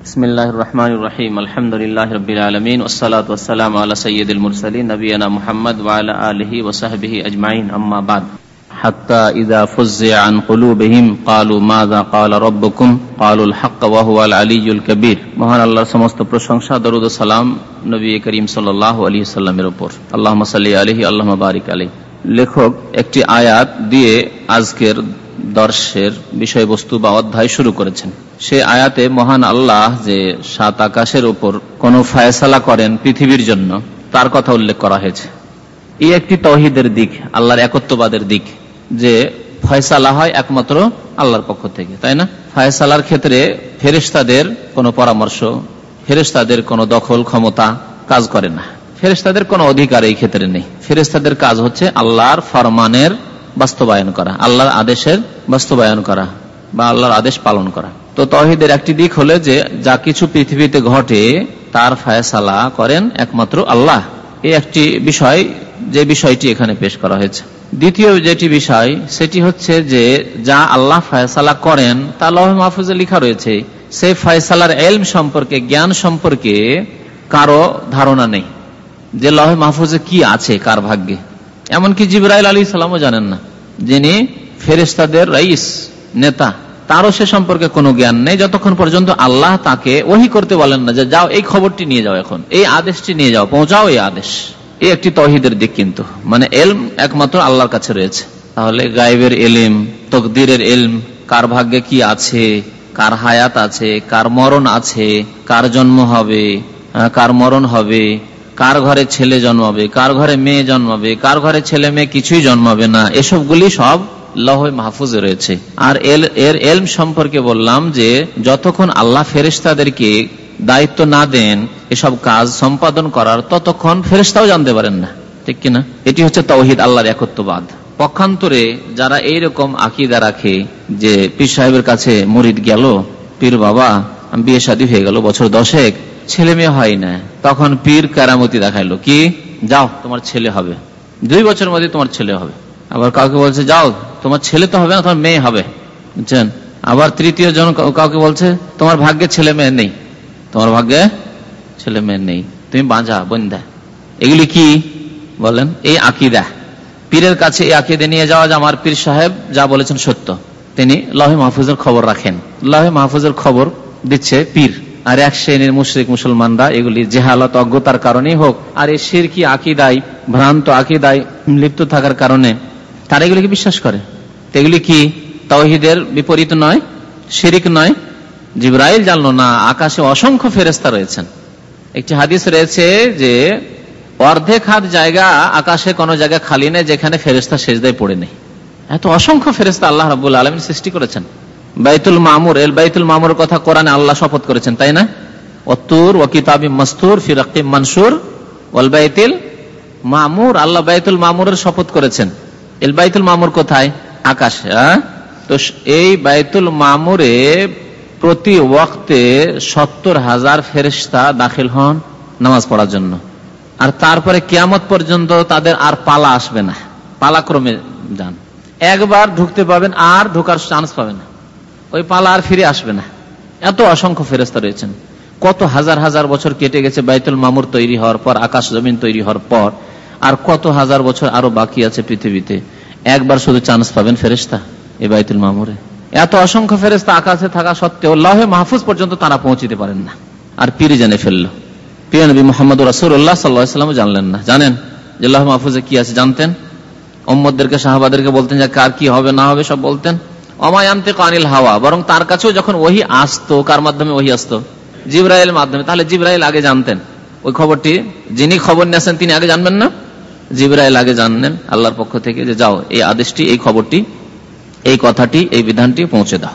بسم الله الرحمن الرحيم الحمد لله رب العالمين والصلاة والسلام على سيد المرسلين نبينا محمد وعلى آله وصحبه أجمعين أما بعد حتى إذا فزع عن قلوبهم قالوا ماذا قال ربكم قالوا الحق وهو العلي الكبير মহান আল্লাহর সমস্ত প্রশংসা দরুদ ও সালাম নবী করিম সাল্লাল্লাহু আলাইহি সাল্লামের উপর আল্লাহুম্মা সাল্লি আলাইহি আল্লাহুম্মা বারিক আলাইহি লেখক একটি আয়াত দিয়ে আজকের দর্শের বিষয়বস্তু বা অধ্যায় শুরু করেছেন। সে আয়াতে মহান আল্লাহ যে সাত আকাশের উপর কোন ফায়সালা করেন পৃথিবীর জন্য, তার কথা উল্লেখ করা হয়েছে। এই একটি তহিদের দিক, আল্লাহর একত্ববাদের দিক, যে ফয়সালা হয় একমাত্র আল্লাহর পক্ষ থেকে, তাই না? ফয়সালার ক্ষেত্রে ফেরেস্তাদের কোনো পরামর্শ ফেরেস্তাদের কোনো দখল ক্ষমতা কাজ করে না। ফেরেস্তাদের কোনো অধিকার এই ক্ষেত্রে নেই। ফেরেস্তাদের কাজ হচ্ছে আল্লাহর ফরমানের বাস্তবায়ন করা, আল্লাহর আদেশের বাস্তবায়ন করা বা আল্লাহর আদেশ পালন করা। তো তহিদের একটি দিক হলে যে, যা কিছু পৃথিবীতে ঘটে, তার ফায়সালা করেন একমাত্র আল্লাহ। এই একটি বিষয়, যে বিষয়টি এখানে পেশ করা হয়েছে। দ্বিতীয় যেটি বিষয়, সেটি হচ্ছে যে, যা আল্লাহ ফায়সালা করেন, তা লহ মাহফুজে লেখা রয়েছে সেই ফায়সালার এলম সম্পর্কে, জ্ঞান সম্পর্কে কারও ধারণা নেই। যে লহ মাহফুজে কি আছে, কার ভাগ্যে? এমনকি জিবরাইল আলী সালামও জানেন না। যিনি ফেরেস্তাদের রাইস, নেতা, তারও সে সম্পর্কে কোনো জ্ঞান নেই। যতক্ষণ পর্যন্ত আল্লাহ তাকে ওহি করতে বলেন না যে, যাও, এই খবরটি নিয়ে যাও এখন, এই আদেশটি নিয়ে যাও, পৌঁছাও এই আদেশ। এই একটি তহিদের দিক কিন্তু। মানে এলম একমাত্র আল্লাহর কাছে রয়েছে। তাহলে গাইবের এলিম, তকদিরের এলম, কার ভাগ্যে কি আছে, কার হায়াত আছে, কার মরণ আছে, কার জন্ম হবে কার মরণ হবে কার ঘরে ছেলে জন্মাবে, কার ঘরে মেয়ে জন্মাবে, কার ঘরে ছেলে মেয়ে কিছুই জন্মাবে না, এসবগুলি সব লহ মাহফুজে রয়েছে। আর এর এলম সম্পর্কে বললাম যে, যতক্ষণ আল্লাহ ফেরিস্তাদেরকে দায়িত্ব না দেন এসব কাজ সম্পাদন করার, ততক্ষণ ফেরিস্তাও জানতে পারেন না। ঠিক কিনা? এটি হচ্ছে তৌহিদ, আল্লাহর একত্ববাদ। পক্ষান্তরে যারা এইরকম আকিদা রাখে যে, পীর সাহেবের কাছে মরিদ গেল, পীর বাবা বিয়ে শাদী হয়ে গেল, বছর দশেক ছেলে মেয়ে হয় না। তখন পীর কারামতি দেখাইলো, কি? যাও, তোমার ছেলে হবে। দুই বছরের মধ্যে তোমার ছেলে হবে। আবার কাউকে বলছে, যাও, তোমার ছেলে তো হবে না, তোমার মেয়ে হবে। বুঝছেন? আবার তৃতীয় জন কাউকে বলছে, তোমার ভাগ্যে ছেলে মেয়ে নেই। তোমার ভাগ্যে ছেলে মেয়ে নেই। তুমি বাঁধা বন্ধা এগুলি কি? বলেন, এই আকিদা। পীরের কাছে এই আকিদে নিয়ে যাওয়া যে আমার পীর সাহেব যা বলেছেন সত্য। তিনি লাহে মাহফুজের খবর রাখেন। লাহে মাহফুজের খবর দিচ্ছে পীর। আর এক শ্রেণির মুশ্রিক মুসলমানরা এগুলি জেহালত, অজ্ঞতার কারণেই হোক, আর এই সিরকি আকিদায়, ভ্রান্ত আকিদায় লিপ্ত থাকার কারণে তারা এগুলিকে বিশ্বাস করে। এগুলি কি তহিদের বিপরীত নয়, শিরিক নয়? জিব্রাইল জানলো, না, আকাশে অসংখ্য ফেরেস্তা রয়েছেন। একটি হাদিস রয়েছে যে অর্ধেক হাত জায়গা আকাশে, কোনো জায়গা খালি নেই যেখানে ফেরেস্তা সেজদায় পড়ে নেই। এত অসংখ্য ফেরেস্তা আল্লাহ রাবুল আলমিন সৃষ্টি করেছেন। বাইতুল মামুর, এল বাইতুল মামুর কথা কোরআনে আল্লাহ শপথ করেছেন, তাই না? অতুর ও কিতাবি মস্তুর ফিরাকিম মনসুর, ওয়াল বাইতিল মামুর, আল্লাহ বাইতুল মামুরের শপথ করেছেন। এল বাইতুল মামুর কোথায়? আকাশে তো এই বাইতুল মামুরে প্রতি ওয়াক্তে সত্তর হাজার ফেরিস্তা দাখিল হন নামাজ পড়ার জন্য। আর তারপরে কিয়ামত পর্যন্ত তাদের আর পালা আসবে না। পালাক্রমে যান। একবার ঢুকতে পাবেন, আর ঢোকার চান্স পাবে না। ওই পালা আর ফিরে আসবে না। এত অসংখ্য ফেরস্তা রয়েছেন। কত হাজার হাজার বছর কেটে গেছে বাইতুল মামুর তৈরি হওয়ার পর, আকাশ জমিন তৈরি হওয়ার পর, আর কত হাজার বছর আরও বাকি আছে পৃথিবীতে। একবার শুধু চান্স পাবেন ফেরেস্তা এই বাইতুল মামুরে। এত অসংখ্য ফেরেস্তা আকাশে থাকা সত্ত্বেও লহে মাহফুজ পর্যন্ত তারা পৌঁছিতে পারেন না। আর পীর জেনে ফেলল। প্রিয় নবী মোহাম্মদ রাসুল্লাহ সাল্লাহাম জানলেন না। জানেন? যে মাহফুজে কি আছে জানতেন? মোহাম্মদদেরকে শাহবাদেরকে বলতেন যে কার কি হবে, না হবে সব বলতেন। অমায়ান্তে কানিল হাওয়া, বরং তার কাছেও যখন ওহি আসতো, কার মাধ্যমে ওহি আসতো? জিব্রাইল মাধ্যমে। তাহলে জিব্রাইল আগে জানতেন। ওই খবরটি যিনি খবর নিয়েছেন তিনি আগে জানবেন না? জিব্রাইল আগে জানলেন আল্লাহর পক্ষ থেকে যে, যাও, এই আদেশটি, এই খবরটি, এই কথাটি, এই বিধানটি পৌঁছে দাও।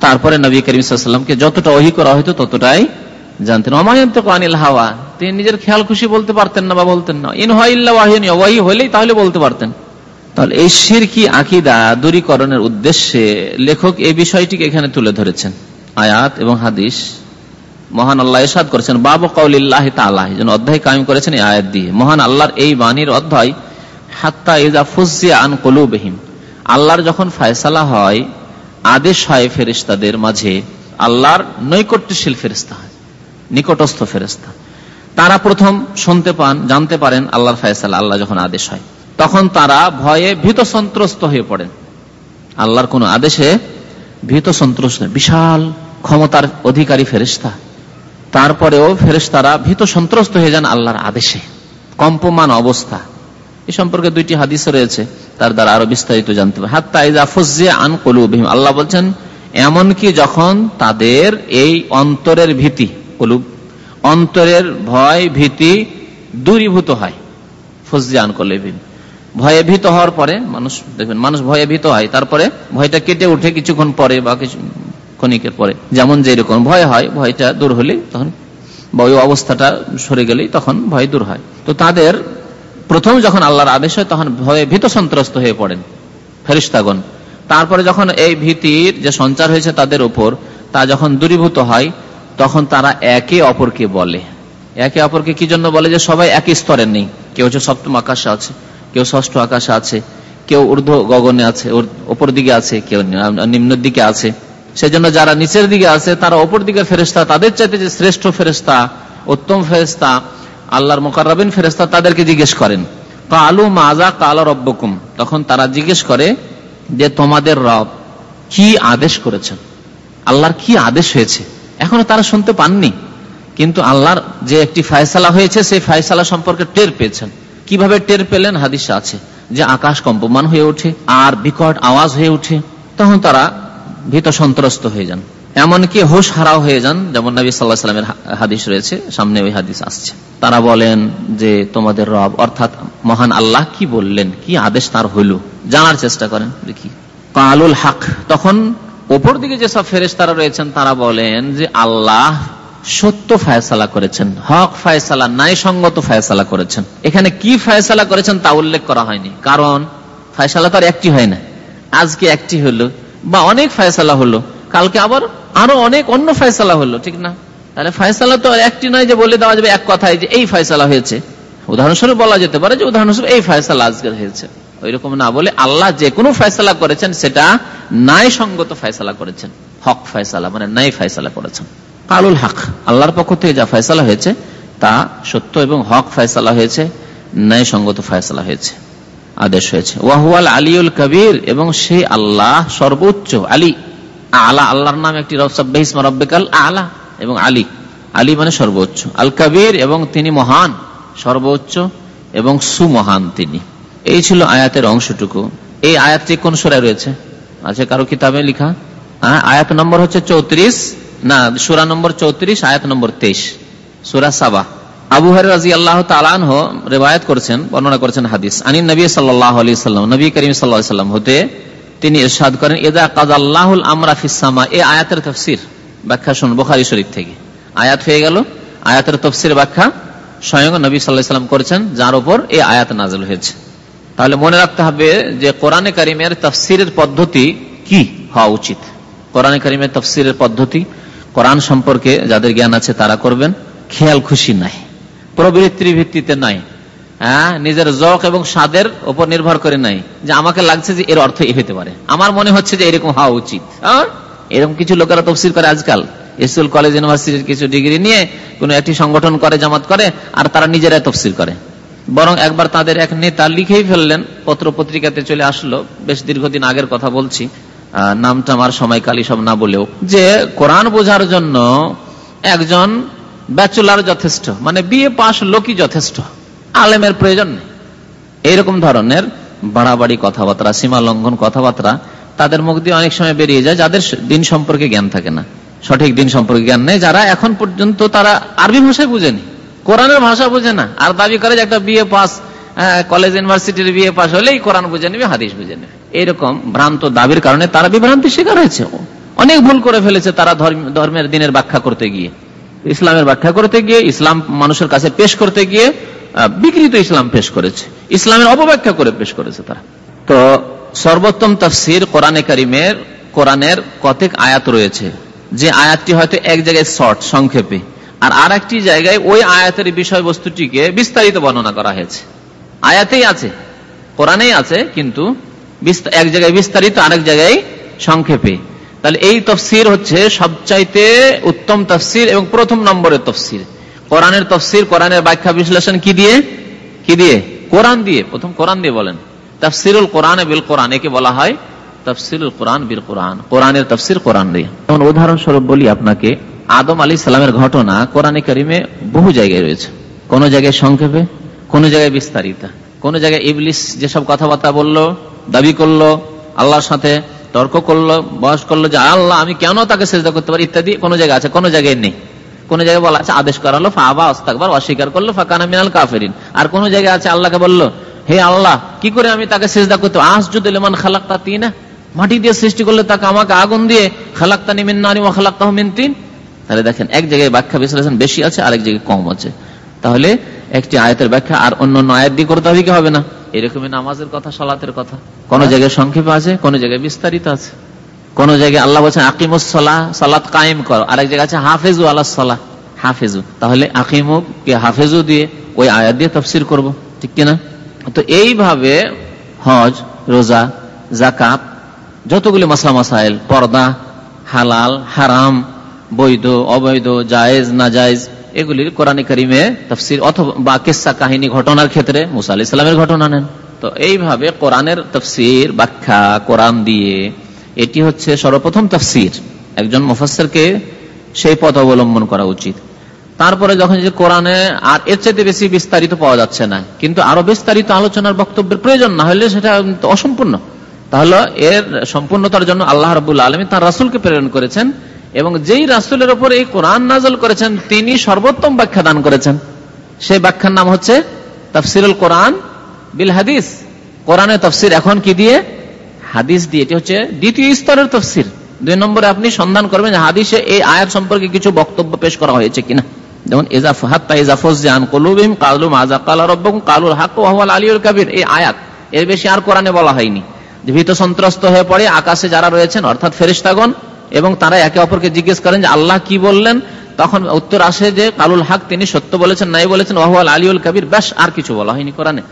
তারপরে নবী করিমসাল্লামকে যতটা ওহি করা হয়তো ততটাই জানতেন। অমায়ন্ত কানিল হাওয়া, তিনি নিজের খেয়াল খুশি বলতে পারতেন না বা বলতেন না। ইন ওয়াহিনী ওয়াহি হইলেই তাহলে বলতে পারতেন। তাহলে এই সিরকি আকিদা দূরীকরণের উদ্দেশ্যে লেখক এই বিষয়টিকে এখানে তুলে ধরেছেন। আয়াত এবং হাদিস। মহান আল্লাহ এসাদ করেছেন, বাবু কৌলিল্লাহ তালাহ যেন অধ্যায় কায়েম করেছেন এই আয়াত দিয়ে। মহান আল্লাহর এই বাণীর অধ্যায়, হাত্তা ইজা ফুজিয়া আন কলুবহিম আল্লাহর যখন ফায়সালা হয়, আদেশ হয় ফেরিস্তাদের মাঝে, আল্লাহর নৈকট্যশীল ফেরিস্তা হয়, নিকটস্থ ফেরিস্তা তারা প্রথম শুনতে পান, জানতে পারেন আল্লাহর ফায়সালা, আল্লাহ যখন আদেশ হয়। তখন তারা ভয়ে ভীত সন্ত্রস্ত হয়ে পড়েন। আল্লাহর কোন আদেশে ভীত সন্ত্রস্ত বিশাল ক্ষমতার অধিকারী ফেরিস্তা তারপরেও ফেরেস্তারা ভীত সন্ত্রস্ত হয়ে যান আল্লাহর আদেশে। কম্পমান অবস্থা। এ সম্পর্কে দুইটি হাদিস রয়েছে, তার দ্বারা আরও বিস্তারিত জানতে হবে। হাত আন কলুবিহিম। আল্লাহ বলছেন, এমনকি যখন তাদের এই অন্তরের ভীতি, কলুব, অন্তরের ভয় ভীতি দূরীভূত হয় ফজিয়া আন কলুবিহিম। ভয়ে ভীত হওয়ার পরে মানুষ, দেখবেন, মানুষ ভয়ে ভীত হয়। তারপরে ভয়টা কেটে উঠে কিছুক্ষণ পরে বা কিছু ক্ষণিকের পরে। যেমন যেরকম ভয় হয়, ভয়টা দূর হলে তখন বয় অবস্থাটা সরে গেলেই তখন ভয় দূর হয়। তো তাদের প্রথম যখন আল্লাহর আদেশ হয়, তখন ভয়ে ভীত সন্ত্রস্ত হয়ে পড়েন ফেরিস্তাগণ তারপরে যখন এই ভীতির যে সঞ্চার হয়েছে তাদের উপর, তা যখন দূরীভূত হয়, তখন তারা একে অপরকে বলে। একে অপরকে কি জন্য বলে? যে সবাই একই স্তরের নেই। কেউ হচ্ছে সপ্তম আকাশে আছে কেউ ষষ্ঠ আকাশে আছে, কেউ ঊর্ধ্ব গগনে আছে ওপর দিকে আছে, কেউ নিম্নের দিকে আছে। সেজন্য যারা নিচের দিকে আছে, তারা ওপর দিকে ফেরেস্তা তাদের চাইতে যে শ্রেষ্ঠ ফেরেস্তা উত্তম ফেরেস্তা আল্লাহর মোকারবিন ফেরেস্তা তাদেরকে জিজ্ঞেস করেন, কালু মাজা কাল রব্বকুম? তখন তারা জিজ্ঞেস করে যে, তোমাদের রব কি আদেশ করেছেন? আল্লাহর কি আদেশ হয়েছে? এখনও তারা শুনতে পাননি, কিন্তু আল্লাহর যে একটি ফায়সালা হয়েছে, সেই ফায়সালা সম্পর্কে টের পেয়েছেন। কীভাবে টের পেলেন? হাদিসা আছে যে আকাশ কম্পমান হয়ে ওঠে, আর বিকট আওয়াজ হয়ে ওঠে। তখন তারা ভীত সন্ত্রস্ত হয়ে যান। এমনকি হোশ হারাও হয়ে যান, যেমন নবী সাল্লাহ সাল্লামের হাদিস রয়েছে, সামনে ওই হাদিস আসছে। তারা বলেন যে, তোমাদের রব অর্থাৎ মহান আল্লাহ কি বললেন? কি আদেশ তার হইল? জানার চেষ্টা করেন, দেখি। কালুল হাক। তখন ওপর দিকে যেসব ফেরেস তারা রয়েছেন, তারা বলেন যে, আল্লাহ সত্য ফায়সালা করেছেন, হক ফায়সালা, ন্যায়সঙ্গত ফায়সালা করেছেন। এখানে কি ফায়সালা করেছেন তা উল্লেখ করা হয়নি, কারণ ফায়সালা তো একটি হয় না। আজকে একটি হলো, বা অনেক ফায়সালা হলো, কালকে আবার আরও অনেক অন্য ফায়সালা হলো, ঠিক না? তাহলে ফায়সালা তো একটি নয় যে বলে দেওয়া যাবে এক কথায় যে এই ফায়সালা হয়েছে। উদাহরণস্বরূপ বলা যেতে পারে যে উদাহরণস্বরূপ এই ফায়সালা আজকের হয়েছে। ওই রকম না বলে আল্লাহ যে কোনো ফায়সালা করেছেন, সেটা ন্যায় সঙ্গত ফায়সালা করেছেন, হক ফায়সালা মানে ন্যায় ফায়সালা করেছেন। কালুল হক, আল্লাহর পক্ষ থেকে যা ফায়সালা হয়েছে, তা সত্য এবং হক ফায়সালা হয়েছে ন্যায় সঙ্গত ফায়সালা হয়েছে, আদেশ হয়েছে। ওয়াহুয়াল আলিউল কবির, এবং সেই আল্লাহ সর্বোচ্চ, আলী, আলা, আল্লাহর নাম একটি রব্বিকাল আলা, এবং আলী। আলী মানে সর্বোচ্চ। আল কবির, এবং তিনি মহান, সর্বোচ্চ, এবং সুমহান তিনি। এই ছিল আয়াতের অংশটুকু। এই আয়াতটি কোন সুরায় রয়েছে? আছে কারও কিতাবে লিখা? আয়াত নম্বর হচ্ছে চৌত্রিশ। না, সুরা নম্বর চৌত্রিশ, আয়াত নম্বর তেইশ, সুরা সাবা। আবু হর রাজি আল্লাহ রেবায়ত করেছেন, বর্ণনা করেছেন হাদিস। আনি নবী সাল্লাহ আলি সাল্লাম নবী করিম সাল্লাম হতে তিনি ইরশাদ করেন এদা কাজ আল্লাহুল আমরা ফিসামা এ আয়াতের তফসির ব্যাখ্যা শুন বোখারি শরীফ থেকে। আয়াত হয়ে গেল, আয়াতের তফসির ব্যাখ্যা স্বয়ং নবী সাল্লাহ সাল্লাম করেছেন, যার উপর এই আয়াত নাজল হয়েছে। তাহলে মনে রাখতে হবে যে কোরআনে করিমের তফসিরের পদ্ধতি কি হওয়া উচিত? কোরআনে করিমের তফসিরের পদ্ধতি কোরআন সম্পর্কে যাদের জ্ঞান আছে তারা করবেন, খেয়াল খুশি নাই, প্রবৃত্তির ভিত্তিতে নাই হ্যাঁ নিজের জক এবং স্বাদের উপর নির্ভর করে নাই, যে আমাকে লাগছে যে এর অর্থ এ হতে পারে। আমার মনে হচ্ছে যে এরকম হওয়া উচিত। এরকম কিছু লোকেরা তফসিল করে আজকাল, স্কুল, কলেজ, ইউনিভার্সিটির কিছু ডিগ্রি নিয়ে কোন একটি সংগঠন করে, জামাত করে, আর তারা নিজেরাই তফসিল করে। বরং একবার তাদের এক নেতা লিখেই ফেললেন, পত্র পত্রিকাতে চলে আসলো, বেশ দীর্ঘদিন আগের কথা বলছি নামটা আমার সময়কালী সব না বলেও, যে কোরআন বোঝার জন্য একজন ব্যাচুলার যথেষ্ট মানে বিয়ে পাশ লোকই যথেষ্ট, আলেমের প্রয়োজন নেই। এইরকম ধরনের বাড়াবাড়ি কথাবার্তা, সীমা লঙ্ঘন কথাবার্তা তাদের মুখ দিয়ে অনেক সময় বেরিয়ে যায়, যাদের দিন সম্পর্কে জ্ঞান থাকে না। সঠিক দিন সম্পর্কে জ্ঞান নেই, যারা এখন পর্যন্ত তারা আরবি ভাষায় বুঝেনি, কোরআনের ভাষা বুঝে না। আর দাবি করে যে একটা বিয়ে পাস কলেজ, ইউনিভার্সিটির বিয়ে পাস হলেই কোরআন বুঝে নেবে, হাদিস বুঝে নেবে। এইরকম ভ্রান্ত দাবির কারণে তারা বিভ্রান্তি শিকার হয়েছে। অনেক ভুল করে ফেলেছে তারা ধর্মের দিনের ব্যাখ্যা করতে গিয়ে। ইসলামের ব্যাখ্যা করতে গিয়ে, ইসলাম মানুষের কাছে পেশ করতে গিয়ে বিকৃত ইসলাম পেশ করেছে। ইসলামের অপব্যাখ্যা করে পেশ করেছে তারা। তো সর্বোত্তম তফসির কোরআনে করিমের, কোরআনের কতক আয়াত রয়েছে? যে আয়াতটি হয়তো এক জায়গায় শর্ট, সংক্ষেপে। আর আর একটি জায়গায় ওই আয়াতের বিষয়বস্তুটিকে বিস্তারিত বর্ণনা করা হয়েছে। আয়াতেই আছে, কোরআনেই আছে, কিন্তু এক জায়গায় বিস্তারিত, আরেক জায়গায় সংক্ষেপে। তাহলে এই তফসির হচ্ছে সবচাইতে উত্তম তফসির এবং প্রথম নম্বরের তফসির। কোরআনের তফসির, কোরআনের ব্যাখ্যা বিশ্লেষণ কি দিয়ে? কি দিয়ে? কোরআন দিয়ে। প্রথম কোরআন দিয়ে বলেন। তফসিরুল কোরআন বিল কোরআন, একে বলা হয় তফসিরুল কোরআন বিল কোরআন। কোরআনের তফসির কোরআন দিয়ে। যেমন উদাহরণস্বরূপ বলি আপনাকে, আদম আলী সালামের ঘটনা কোরআনে করিমে বহু জায়গায় রয়েছে। কোন জায়গায় সংক্ষেপে, কোন জায়গায় বিস্তারিত। কোন জায়গায় ইবলিস যেসব কথাবার্তা বলল দাবি করল, আল্লাহর সাথে তর্ক করল, বয়স করল যে, আল্লাহ, আমি কেন তাকে চেষ্টা করতে পারি? ইত্যাদি কোন জায়গায় আছে? কোন জায়গায় নেই। কোন জায়গায় বলা আছে, আদেশ করা হলো ফাবা অস্তাকবার, অস্বীকার করল, ফাঁকানা মিনাল কাফেরিন। আর কোন জায়গায় আছে, আল্লাহকে বলল, হে আল্লাহ, কি করে আমি তাকে চেষ্টা করতে আস যদি লেমান খালাক্তা তিন। মাটি দিয়ে সৃষ্টি করলে তাকে আমাকে আগুন দিয়ে খালাক্তা নিমিন নানি ও খালাক্তা মিন তিন। তাহলে দেখেন, এক জায়গায় ব্যাখ্যা বিশ্লেষণ বেশি আছে, আরেক জায়গায় কম আছে। তাহলে একটি আয়তের ব্যাখ্যা আর অন্য আয়াত দিয়ে করতে হবে কি? হবে না। এরকমই নামাজের কথা, সালাতের কথা। কোন জায়গায় সংক্ষেপে আছে, কোন জায়গায় বিস্তারিত আছে। কোন জায়গায় আল্লাহ বলছেন আকিমুসলা সালাত কায়েম করো। আরেক জায়গায় আছে, হাফেজু আল্লাহ সালাহ হাফেজু তাহলে আকিমু কে হাফেজু দিয়ে ওই আয়াত দিয়ে তফসির করব। ঠিক কিনা? তো এইভাবে হজ, রোজা জাকাত যতগুলি মাসলা মাসাইল, পর্দা, হালাল, হারাম, বৈধ, অবৈধ, জায়েজ না জায়েজ এগুলির কোরআন করিমে তফসির অথবা বা কেসা কাহিনী ঘটনার ক্ষেত্রে মুসা আলি ইসলামের ঘটনা নেন। তো এইভাবে কোরআনের তফসির ব্যাখ্যা, কোরআন দিয়ে এটি হচ্ছে সর্বপ্রথম তফসির। একজন মুফাসেরকে সেই পথ অবলম্বন করা উচিত। তারপরে যখন যে কোরআনে আর এর চাইতে বেশি বিস্তারিত পাওয়া যাচ্ছে না, কিন্তু আরও বিস্তারিত আলোচনার বক্তব্যের প্রয়োজন না হলে সেটা অসম্পূর্ণ। তাহলে এর সম্পূর্ণতার জন্য আল্লাহ রবুল্লা আলমী তার রাসুলকে প্রেরণ করেছেন এবং যেই রাসুলের ওপর এই কোরআন নাজল করেছেন, তিনি সর্বোত্তম ব্যাখ্যা দান করেছেন। সেই ব্যাখ্যার নাম হচ্ছে তফসিরুল কোরআন বিল হাদিস। কোরআনের তফসির এখন কি দিয়ে? হাদিস দিয়ে। এটি হচ্ছে দ্বিতীয় স্তরের তফসির। দুই নম্বরে আপনি সন্ধান করবেন হাদিসে এই আয়াত সম্পর্কে কিছু বক্তব্য পেশ করা হয়েছে কিনা। যেমন এই আয়াত, এর বেশি আর কোরআনে বলা হয়নি। ভীত সন্ত্রস্ত হয়ে পড়ে আকাশে যারা রয়েছেন, অর্থাৎ ফেরিস্তাগণ এবং তারা একে অপরকে জিজ্ঞেস করেন যে, আল্লাহ কি বললেন? তখন উত্তর আসে যে, কালুল হক তিনি সত্য বলেছেন, নাই বলেছেন ওয়াহুয়াল আলিউল কবির, ব্যাস, আর কিছু বলা হয়নি কোরআনে।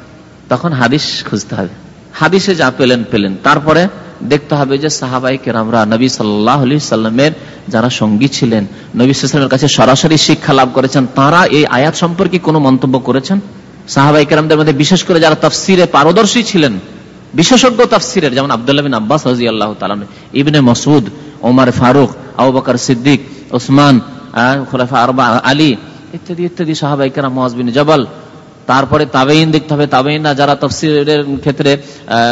তখন হাদিস খুঁজতে হবে। হাদিসে যা পেলেন পেলেন। তারপরে দেখতে হবে যে সাহাবাই কেরামরা নবী সাল্লাহ সাল্লামের যারা সঙ্গী ছিলেন, নবী সাল্লামের কাছে সরাসরি শিক্ষা লাভ করেছেন, তারা এই আয়াত সম্পর্কে কোনো মন্তব্য করেছেন? সাহাবাই কেরামদের মধ্যে বিশেষ করে যারা তফসিরে পারদর্শী ছিলেন বিশেষজ্ঞ তফসিরের, যেমন আবদুল্লাহ বিন আব্বাস রাজি আল্লাহ ইবনে মসুদ ওমার ফারুক আবু সিদ্দিক, ওসমান খোলাফা আরবা, আলী ইত্যাদি ইত্যাদি সাহাবাইকেরা মহাজবিন জবাল। তারপরে তাবেইন দেখতে হবে তাবেইনরা যারা তফসিলের ক্ষেত্রে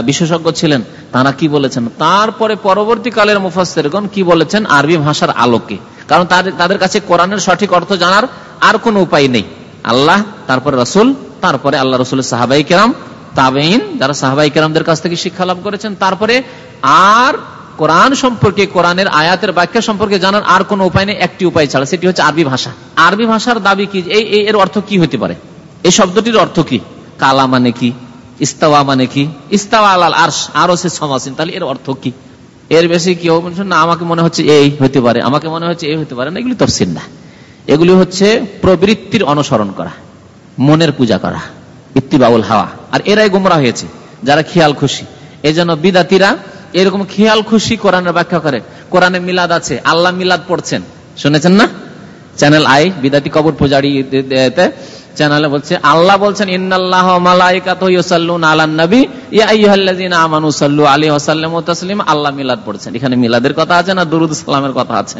বিশেষজ্ঞ ছিলেন, তারা কি বলেছেন? তারপরে পরবর্তীকালের মুফাসেরগণ কি বলেছেন? আরবি ভাষার আলোকে। কারণ তাদের কাছে কোরআনের সঠিক অর্থ জানার আর কোন উপায় নেই। আল্লাহ, তারপরে রসুল, তারপরে আল্লাহ রসুলের সাহাবাই কেরাম তাবেইন যারা সাহাবাই কেরামদের কাছ থেকে শিক্ষা লাভ করেছেন, তারপরে আর কোরআন সম্পর্কে, কোরআনের আয়াতের ব্যাখ্যা সম্পর্কে জানার আর কোন উপায় নেই, একটি উপায় ছাড়া, সেটি হচ্ছে আরবি ভাষা। আরবি ভাষার দাবি কি? এই এর অর্থ কি হতে পারে? এই শব্দটির অর্থ কি? কালা মানে কি? ইস্তাওয়া মানে কি? ইস্তাওয়া আলাল আরশ আরও সে সমাসীন তাহলে এর অর্থ কি? এর বেশি কেউ না, আমাকে মনে হচ্ছে এই হতে পারে, আমাকে মনে হচ্ছে এই হতে পারে না, এগুলি তফসিল না। এগুলি হচ্ছে প্রবৃত্তির অনুসরণ করা, মনের পূজা করা ইত্তিবাউল হাওয়া। আর এরাই গুমরা হয়েছে, যারা খেয়াল খুশি। এই জন্য বিদাতিরা এরকম খেয়াল খুশি কোরআনের ব্যাখ্যা করে। কোরআনে মিলাদ আছে, আল্লাহ মিলাদ পড়ছেন। শুনেছেন না? চ্যানেল আই, বিদাতি কবর পূজারি চ্যানেলে বলছে, আল্লাহ বলছেন, ইন্নাল্লাহ আল্লাহ মিলাদ পড়ছেন। এখানে মিলাদের কথা আছে না দুরুদ সালামের কথা আছে?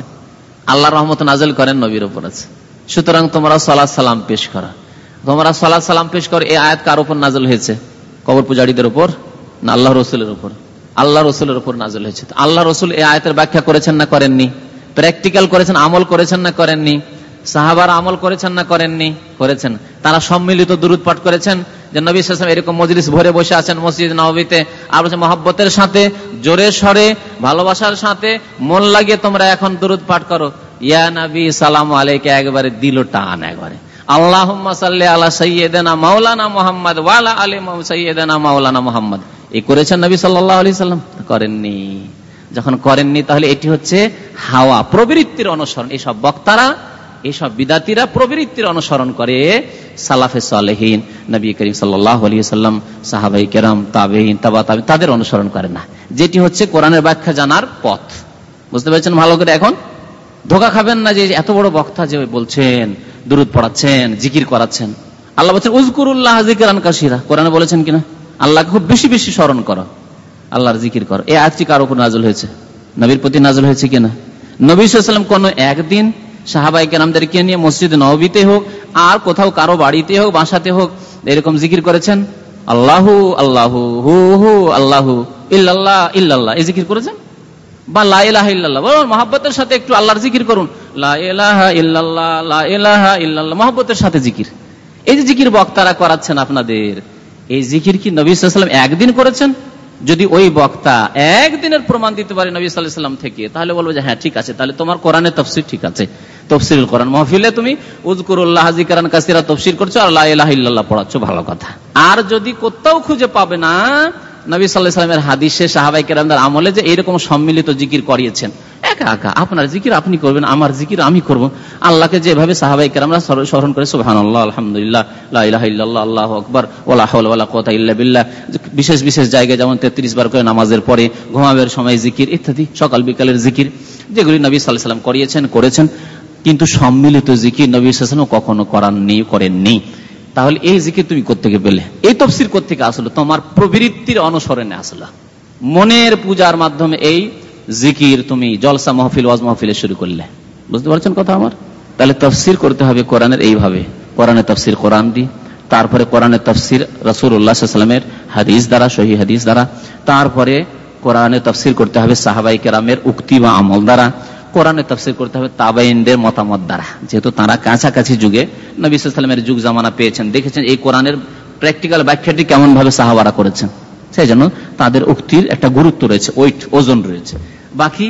আল্লাহ রহমত নাজল করেন নবীর উপর আছে। সুতরাং তোমরা সালাদ সালাম পেশ করা। তোমরা সালাদ সালাম পেশ করো, এই আয়াত কার উপর নাজল হয়েছে? কবর পূজারীদের উপর না আল্লাহ রসুলের উপর? আল্লাহ রসুলের উপর নাজল হয়েছে। আল্লাহ রসুল এই আয়তের ব্যাখ্যা করেছেন না করেননি? প্র্যাকটিক্যাল করেছেন, আমল করেছেন না করেননি? সাহাবার আমল করেছেন না করেননি? করেছেন। তারা সম্মিলিত দূরত পাঠ করেছেন, যে নবী সালাম এরকম মজলিস ভরে বসে আছেন মসজিদ নবীতে আর মহব্বতের সাথে, জোরে সরে ভালোবাসার সাথে, মন লাগিয়ে তোমরা এখন দূরত পাঠ করো। ইয়া নবী, সালাম আলাইকে, একবারে দিল টান একবারে। আল্লাহ আল্লাহ সৈয়দানা মাওলানা মোহাম্মদ ওয়ালা আলী সৈয়দানা মাওলানা মোহাম্মদ। এই করেছেন নবী সাল্লাহ আলি সাল্লাম? করেননি। যখন করেননি, তাহলে এটি হচ্ছে হাওয়া, প্রবৃত্তির অনুসরণ। এইসব বক্তারা এইসব বিদাতিরা প্রবৃত্তির অনুসরণ করে সালাফে সালেহীন। নবী করিম সাল্লাম, সাহাবাই কেরাম তাবেহীন তাবা, তাবে তাদের অনুসরণ করে না। যেটি হচ্ছে কোরআনের ব্যাখ্যা জানার পথ। বুঝতে পেরেছেন ভালো করে এখন? ধোকা খাবেন না যে এত বড় বক্তা যে বলছেন দূরত পড়াচ্ছেন, জিকির করাচ্ছেন। আল্লাহ বলছেন উজকুরুল্লাহ জিকিরান কাশিরা কোরআনে বলেছেন কিনা? আল্লাহকে খুব বেশি বেশি স্মরণ করো। আল্লাহর জিকির করো। এই আজটি কারও উপর নাজল হয়েছে? নবীর প্রতি নাজল হয়েছে কিনা? নবী সাল্লাম কোন একদিন সাহাবাই কেরামদেরকে নিয়ে মসজিদ নবীতে হোক, আর কোথাও কারও বাড়িতে হোক, বাসাতে হোক, এরকম জিকির করেছেন? আল্লাহু আল্লাহু, হু হু, আল্লাহু, ইল্লাল্লাহ ইল্লাল্লাহ। এই জিকির করেছেন? বা লাহ বলুন মহাব্বতের সাথে একটু আল্লাহর জিকির করুন। মহাব্বতের সাথে জিকির। এই যে জিকির বক্তারা করাচ্ছেন আপনাদের, এই জিকির কি একদিন করেছেন? যদি ওই বক্তা একদিনের প্রমাণ দিতে পারে নবী সাল্লাম থেকে, তাহলে বলব যে হ্যাঁ ঠিক আছে। তাহলে তোমার কোরআনের তফসির ঠিক আছে। তফসিরুল কোরআন মহফিলে তুমি উজকুরুল্লাহ হাজিকারান কাসিরা তফসির করছ আর লাহ পড়াচ্ছ, ভালো কথা। আর যদি কোথাও খুঁজে পাবে না নবী সাল্লাহ হাদিসে সাহাবাই কেরামদার আমলে যে এরকম সম্মিলিত জিকির করিয়েছেন। একা একা, আপনার জিকির আপনি করবেন, আমার জিকির আমি করব। আল্লাহকে যেভাবে সাহাবাই কেরামরা স্মরণ করে সুহান আল্লাহ আলহামদুলিল্লাহ আল্লাহ আকবর ওলা কথা ইল্লা বিল্লাহ বিশেষ বিশেষ জায়গায় যেমন তেত্রিশ বার করে নামাজের পরে, ঘুমাবের সময় জিকির ইত্যাদি, সকাল বিকালের জিকির, যেগুলি নবী সাল্লাহ সাল্লাম করিয়েছেন, করেছেন, কিন্তু সম্মিলিত জিকির নবী সাল্লাম কখনো করাননি, করেননি। তাহলে এই জিকির তুমি কোথেকে পেলে? এই তফসির কোথেকে আসলো? তোমার প্রবৃত্তির অনুসরণে আসলো। মনের পূজার মাধ্যমে এই জিকির তুমি জলসা মহফিল, ওয়াজ মহফিলে শুরু করলে। বুঝতে পারছেন কথা আমার? তাহলে তফসির করতে হবে কোরআনের এইভাবে। কোরআনের তফসির কোরআন দি, তারপরে কোরআনের তফসির রসুল উল্লাহামের হাদিস দ্বারা সহি হাদিস দ্বারা, তারপরে কোরআনে তফসির করতে হবে সাহাবাই কেরামের উক্তি বা আমল দ্বারা। কোরআনে তফসির করতে হবে তাবাইনদের মতামত দ্বারা। যেহেতু তারা কাছাকাছি যুগে নবী সাল্লামের যুগ জামানা পেয়েছেন, দেখেছেন এই কোরআনের প্র্যাকটিক্যাল ব্যাখ্যাটি কেমন ভাবে সাহাবারা করেছেন। সেই জন্য তাদের উক্তির একটা গুরুত্ব রয়েছে ওইট ওজন রয়েছে। বাকি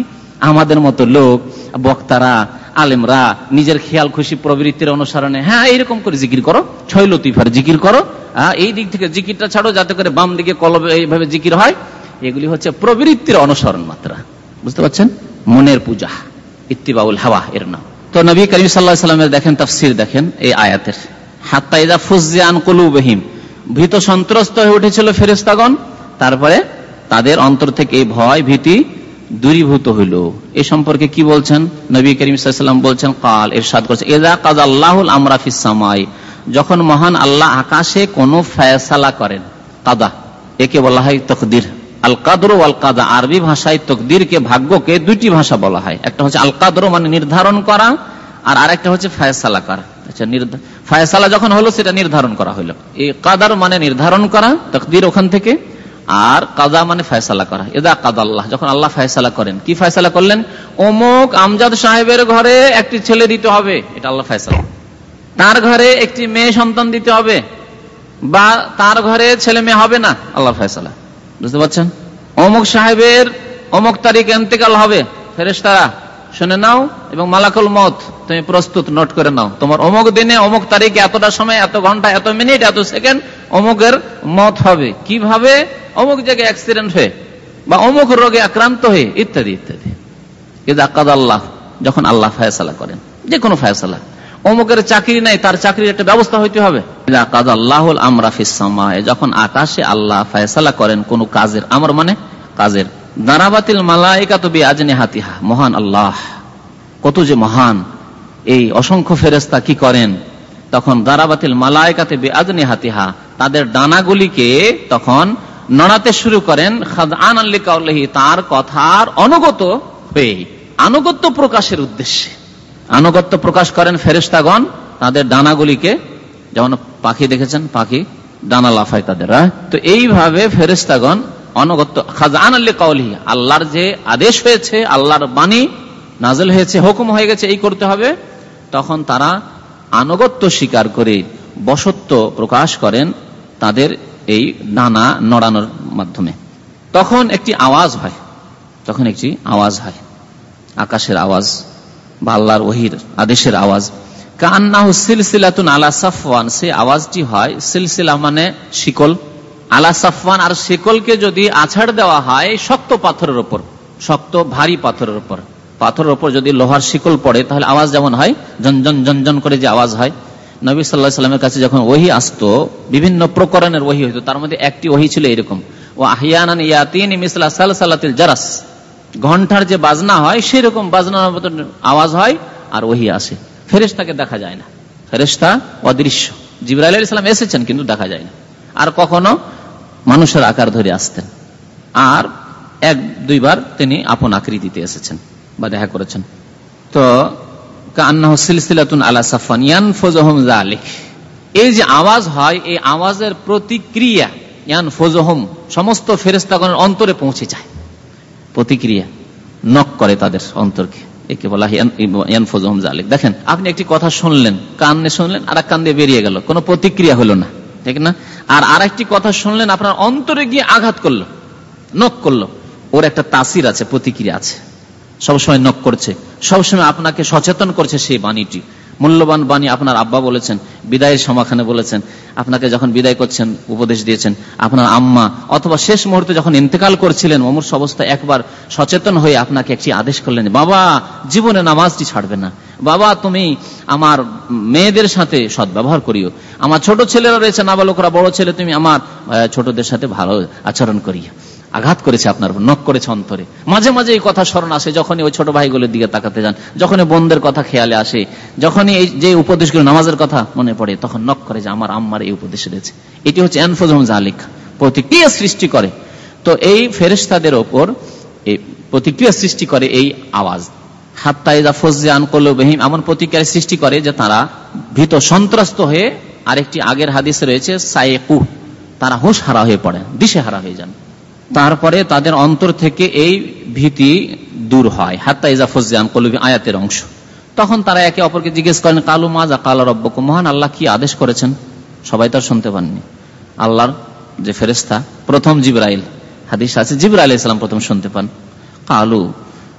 আমাদের মতো লোক, বক্তারা, আলেমরা, নিজের খেয়াল খুশি প্রবৃত্তির অনুসরণে হ্যাঁ এইরকম করে জিকির করো, ছয় লতিফার জিকির করো এই দিক থেকে জিকিরটা ছাড়ো যাতে করে বাম দিকে কলবে এইভাবে জিকির হয়। এগুলি হচ্ছে প্রবৃত্তির অনুসরণ মাত্রা। বুঝতে পারছেন? মনের পূজা। ইত্তিবাউল হাওয়া এর নাম। তো নবী করিম সাল্লাহ সাল্লামের দেখেন, তফসির দেখেন এই আয়াতের। হাত্তাইদা ফুজিয়ান কলুবহিম। ভীত সন্ত্রস্ত হয়ে উঠেছিল ফেরেস্তাগণ তারপরে তাদের অন্তর থেকে এই ভয় ভীতি দূরীভূত হইল। এ সম্পর্কে কি বলছেন? নবী করিম সাল্লাম বলছেন, কাল এর সাদ করছে এদা কাজ আল্লাহুল আমরাফিস সামাই যখন মহান আল্লাহ আকাশে কোনো ফয়সালা করেন, কাদা, একে বলা হয় তকদির। আল কাদর আল কাদা আরবি ভাষায় তকদিরকে ভাগ্যকে দুইটি ভাষা বলা হয়। একটা হচ্ছে আল কাদর মানে নির্ধারণ করা, আর আরেকটা হচ্ছে ফায়সালা করা। আচ্ছা ফায়সালা যখন হলো, সেটা নির্ধারণ করা হলো। এই কাদার মানে নির্ধারণ করা, তকদির ওখান থেকে, আর কাদা মানে ফয়সালা করা। এদা কাদাল্লাহ, যখন আল্লাহ ফয়সালা করেন, কি ফয়সালা করলেন? অমুক আমজাদ সাহেবের ঘরে একটি ছেলে দিতে হবে, এটা আল্লাহ ফয়সালা। তার ঘরে একটি মেয়ে সন্তান দিতে হবে, বা তার ঘরে ছেলে মেয়ে হবে না, আল্লাহ ফয়সালা। বুঝতে পারছেন? অমুক সাহেবের অমুক তারিখ এন্তেকাল হবে। ফেরেস্তারা শুনে নাও এবং মালাকুল মত তুমি প্রস্তুত, নোট করে নাও। তোমার অমুক দিনে, অমুক তারিখে, এতটা সময়, এত ঘণ্টা, এত মিনিট, এত সেকেন্ড অমুকের মত হবে। কীভাবে? অমুক জায়গায় অ্যাক্সিডেন্ট হয়ে বা অমুক রোগে আক্রান্ত হয়ে, ইত্যাদি ইত্যাদি। কিন্তু আকাদ আল্লাহ, যখন আল্লাহ ফায়সালা করেন। যে কোনো ফায়সালা। অমুকের চাকরি নাই, তার চাকরির একটা ব্যবস্থা হইতে হবে। যখন আকাশে আল্লাহ ফায়সালা করেন কোন কাজের আমার মানে কাজের। দাঁড়াবাতিল মালাইকা তো আজনে হাতিহা মহান আল্লাহ, কত যে মহান। এই অসংখ্য ফেরেস্তা কি করেন? তখন দাঁড়াবাতিল মালাইকাতে বেআজনে হাতিহা তাদের ডানাগুলিকে তখন নড়াতে শুরু করেন। খাদান আল্লিকাউল্লাহি তার কথার অনুগত হয়ে, আনুগত্য প্রকাশের উদ্দেশ্যে। আনুগত্য প্রকাশ করেন ফেরেস্তাগণ তাদের ডানাগুলিকে, যেমন পাখি দেখেছেন, পাখি ডানা লাফায় তাদের তো এইভাবে ফেরেস্তাগণ অনগত্য খাজান আল্লি কাউলি আল্লাহর যে আদেশ হয়েছে, আল্লাহর বাণী নাজল হয়েছে, হুকুম হয়ে গেছে, এই করতে হবে। তখন তারা আনুগত্য স্বীকার করে বসত্ব প্রকাশ করেন তাদের এই নানা নড়ানোর মাধ্যমে। তখন একটি আওয়াজ হয়, তখন একটি আওয়াজ হয়, আকাশের আওয়াজ। বা আল্লাহর ওহির আদেশের আওয়াজ। কান্নাহু সিলসিলাতুন আলা সাফওয়ান, সে আওয়াজটি হয় সিলসিলা মানে শিকল। আলা সাফওয়ান, আর শিকলকে যদি আছাড় দেওয়া হয় শক্ত পাথরের ওপর শক্ত ভারী পাথরের ওপর পাথরের ওপর যদি লোহার শিকল পড়ে, তাহলে আওয়াজ যেমন হয় জনজন জনজন করে যে আওয়াজ হয়। নবী সাল্লাহ সাল্লামের কাছে যখন ওহি আসতো, বিভিন্ন প্রকরণের ওহি হইতো, তার মধ্যে একটি ওহি ছিল এরকম। ও আহিয়ান ইয়াতিন মিসলা সাল জারাস। ঘণ্টার যে বাজনা হয়, সেরকম বাজনার মতন আওয়াজ হয় আর ওহি আসে। ফেরেস্তাকে দেখা যায় না। ফেরেস্তা অদৃশ্য। জিবরাইল ইসলাম এসেছেন, কিন্তু দেখা যায় না। আর কখনো মানুষের আকার ধরে আসতেন। আর এক, দুইবার তিনি আপন আকৃতিতে এসেছেন বা দেখা করেছেন। তো সিলসিলাতুন আলা সাফান ইয়ান ফজহম জালিক এই যে আওয়াজ হয়, এই আওয়াজের প্রতিক্রিয়া ইয়ান ফজহম সমস্ত ফেরেস্তাগণের অন্তরে পৌঁছে যায়। প্রতিক্রিয়া নক করে তাদের অন্তরকে। একে বলা দেখেন, আপনি একটি কথা শুনলেন কানে শুনলেন, আর কান দিয়ে বেরিয়ে গেল। কোনো প্রতিক্রিয়া হলো না, ঠিক না? আর আরেকটি কথা শুনলেন, আপনার অন্তরে গিয়ে আঘাত করল নক করল। ওর একটা তাসির আছে, প্রতিক্রিয়া আছে। সবসময় নক করছে। সবসময় আপনাকে সচেতন করছে সেই বাণীটি। মূল্যবান বাণী আপনার আব্বা বলেছেন, বিদায়ের সমাখানে বলেছেন, আপনাকে যখন বিদায় করছেন, উপদেশ দিয়েছেন, আপনার আম্মা, অথবা শেষ মুহূর্তে যখন ইন্তেকাল করছিলেন অমূর্ষ অবস্থা একবার সচেতন হয়ে আপনাকে একটি আদেশ করলেন, বাবা, জীবনে নামাজটি ছাড়বে না। বাবা, তুমি আমার মেয়েদের সাথে সদ্ব্যবহার করিও। আমার ছোট ছেলেরা রয়েছে, নাবালকরা, বড় ছেলে, তুমি আমার ছোটদের সাথে ভালো আচরণ করিও। আঘাত করেছে আপনার নক করেছে অন্তরে। মাঝে মাঝে এই কথা স্মরণ আসে, যখনই ওই ছোট ভাইগুলোর দিকে তাকাতে যান, যখনই বোনদের কথা খেয়ালে আসে, যখনই এই যে উপদেশগুলো নামাজের কথা মনে পড়ে, তখন নক করে যে আমার আম্মার এই উপদেশ রয়েছে। এটি হচ্ছে এনফোজম জালিক, প্রতিক্রিয়া সৃষ্টি করে। তো এই ফেরেস্তাদের ওপর এই প্রতিক্রিয়া সৃষ্টি করে এই আওয়াজ। সৃষ্টি করে যে তারা ভীত সন্ত্রস্ত হয়ে আরেকটি আগের হাদিস রয়েছে সাইকু তারা হুশ হারা হয়ে পড়ে দিশে হারা হয়ে যান। তারপরে তাদের অন্তর থেকে এই ভীতি দূর হয়। হাত্তা ইজা ফজিয়ান কলুবি আয়াতের অংশ। তখন তারা একে অপরকে জিজ্ঞেস করেন, কালু মাজা কালা রব্বক মহান আল্লাহ কি আদেশ করেছেন? সবাই তার শুনতে পাননি। আল্লাহর যে ফেরেস্তা প্রথম জিব্রাইল। হাদিস আছে, জিব্রাইল ইসলাম প্রথম শুনতে পান। কালু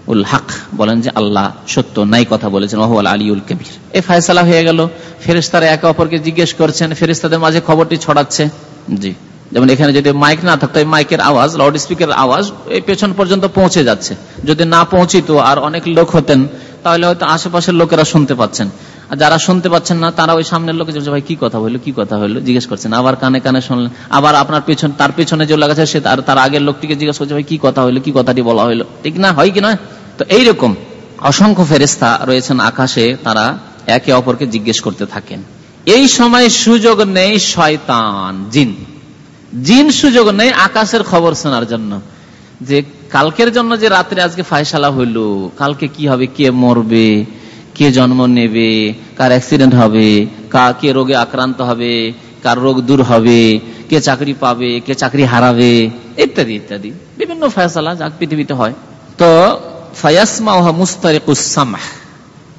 উল হক? বলেন যে, আল্লাহ সত্য নাই কথা বলেছেন ওহল আলী উল কবির। এ ফায়সালা হয়ে গেল। ফেরেস্তারা একে অপরকে জিজ্ঞেস করছেন ফেরেস্তাদের মাঝে খবরটি ছড়াচ্ছে। জি। যেমন এখানে যদি মাইক না থাকতো মাইকের আওয়াজ লাউড স্পিকারের আওয়াজ, এই পেছন পর্যন্ত পৌঁছে যাচ্ছে। যদি না পৌঁছিত আর অনেক লোক হতেন, তাহলে হয়তো আশেপাশের লোকেরা শুনতে পাচ্ছেন। আর যারা শুনতে পাচ্ছেন না, তারা ওই সামনের লোকে ভাই, কি কথা হইল, কি কথা হইল? জিজ্ঞেস করছেন। আবার কানে কানে শুনলেন। আবার আপনার পেছন, তার পেছনে যে লাগাচ্ছে সে তার আগের লোকটিকে জিজ্ঞেস করছে, ভাই, কি কথা হইল, কি কথাটি বলা হইল? ঠিক না, হয় কি নয়? তো এইরকম অসংখ্য ফেরিস্তা রয়েছেন আকাশে, তারা একে অপরকে জিজ্ঞেস করতে থাকেন। এই সময় সুযোগ নেই শয়তান, জিন। জিন সুযোগ নেই আকাশের খবর শোনার জন্য। যে কালকের জন্য যে রাত্রে আজকে ফায়সালা হইল, কালকে কি হবে, কে মরবে, কে জন্ম নেবে, কার অ্যাক্সিডেন্ট হবে, কা কে রোগে আক্রান্ত হবে, কার রোগ দূর হবে, কে চাকরি পাবে, কে চাকরি হারাবে, ইত্যাদি ইত্যাদি। বিভিন্ন ফয়সালা যা পৃথিবীতে হয়। তো ফায়াসমা মুস্তারিকুসামা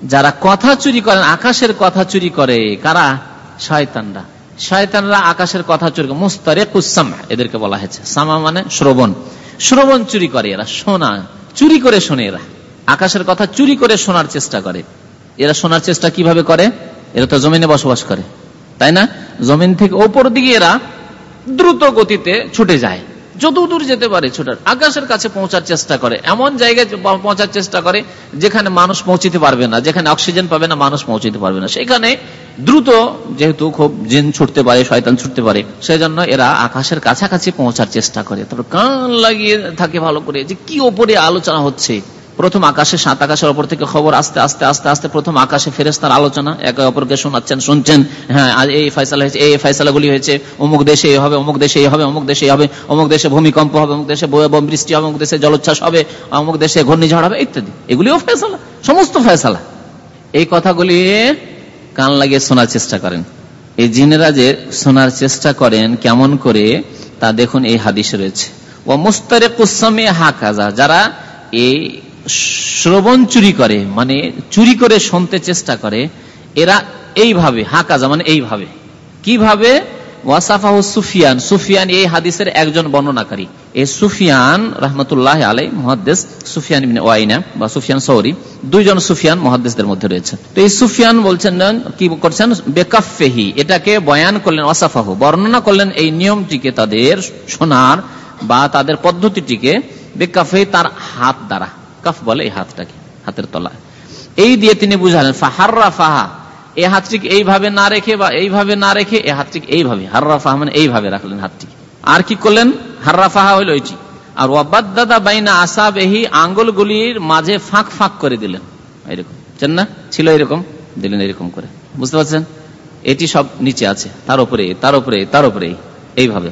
যারা কথা চুরি করেন, আকাশের কথা চুরি করে, কারা? শয়তানরা। শয়তানরা আকাশের কথা চুরি করে মুস্তারে কুসামা এদেরকে বলা হয়েছে। সামা মানে শ্রবণ। শ্রবণ চুরি করে এরা, শোনা, চুরি করে শোনে এরা। আকাশের কথা চুরি করে শোনার চেষ্টা করে। এরা শোনার চেষ্টা কীভাবে করে? এরা তো জমিনে বসবাস করে, তাই না? জমিন থেকে ওপর দিকে এরা দ্রুত গতিতে ছুটে যায়। যত দূর যেতে পারে ছোটার, আকাশের কাছে পৌঁছার চেষ্টা করে। এমন জায়গায় পৌঁছার চেষ্টা করে যেখানে মানুষ পৌঁছিতে পারবে না, যেখানে অক্সিজেন পাবে না, মানুষ পৌঁছিতে পারবে না। সেখানে দ্রুত যেহেতু খুব জিন ছুটতে পারে, শয়তান ছুটতে পারে, সেজন্য এরা আকাশের কাছাকাছি পৌঁছার চেষ্টা করে। তারপর কান লাগিয়ে থাকে ভালো করে যে কি ওপরে আলোচনা হচ্ছে। প্রথম আকাশে সাত আকাশের ওপর থেকে খবর আস্তে আস্তে আস্তে আস্তে প্রথম আকাশে ফেরেস্তার আলোচনা। একে অপরকে শোনাচ্ছেন, শুনছেন। হ্যাঁ এই ফয়সালা হয়েছে, এই ফয়সালাগুলি হয়েছে। অমুক দেশে এই হবে, অমুক দেশে এই হবে, অমুক দেশে হবে, অমুক দেশে ভূমিকম্প হবে, অমুক দেশে বৃষ্টি হবে, অমুক দেশে জলোচ্ছ্বাস হবে, অমুক দেশে ঘূর্ণিঝড় হবে, ইত্যাদি। এগুলিও ফয়সালা, সমস্ত ফয়সালা। এই কথাগুলি কান লাগিয়ে শোনার চেষ্টা করেন। এই জিনেরা যে শোনার চেষ্টা করেন, কেমন করে, তা দেখুন এই হাদিস রয়েছে। ও মুস্তারে কুসামে হাকাজা যারা এই শ্রবণ চুরি করে মানে চুরি করে শুনতে চেষ্টা করে, এরা এইভাবে হাকাজা মানে এইভাবে। কীভাবে? ওয়াসাফাহ সুফিয়ান। সুফিয়ান এই হাদিসের একজন বর্ণনাকারী। এই সুফিয়ান রহমতুল্লাহ আলাই মহাদ্দেশ সুফিয়ান ওয়াইনা বা সুফিয়ান সৌরি, দুইজন সুফিয়ান মহাদ্দেশদের মধ্যে রয়েছে। তো এই সুফিয়ান বলছেন কি করছেন? বেকাফেহি, এটাকে বয়ান করলেন ওয়াসাফাহু, বর্ণনা করলেন এই নিয়মটিকে তাদের শোনার বা তাদের পদ্ধতিটিকে বেকাফেহি তার হাত দ্বারা। কাফ বলে এই হাতটাকে, হাতের তলা এই দিয়ে তিনি বুঝালেন ফাহাররা ফাহা এই হাতটিকে এইভাবে না রেখে বা এইভাবে না রেখে এই হাতটিকে এইভাবে হাররা ফাহা মানে এইভাবে রাখলেন হাতটিকে আর কি করলেন? হাররা ফাহা হইল ওইটি আর ওয়াবাদ্দাদা বাইনা আসাব এই আঙ্গুলগুলির মাঝে ফাঁক ফাঁক করে দিলেন। এরকম না? ছিল এরকম দিলেন এরকম করে। বুঝতে পারছেন? এটি সব নিচে আছে। তার উপরে তার উপরে তার উপরে। এইভাবে।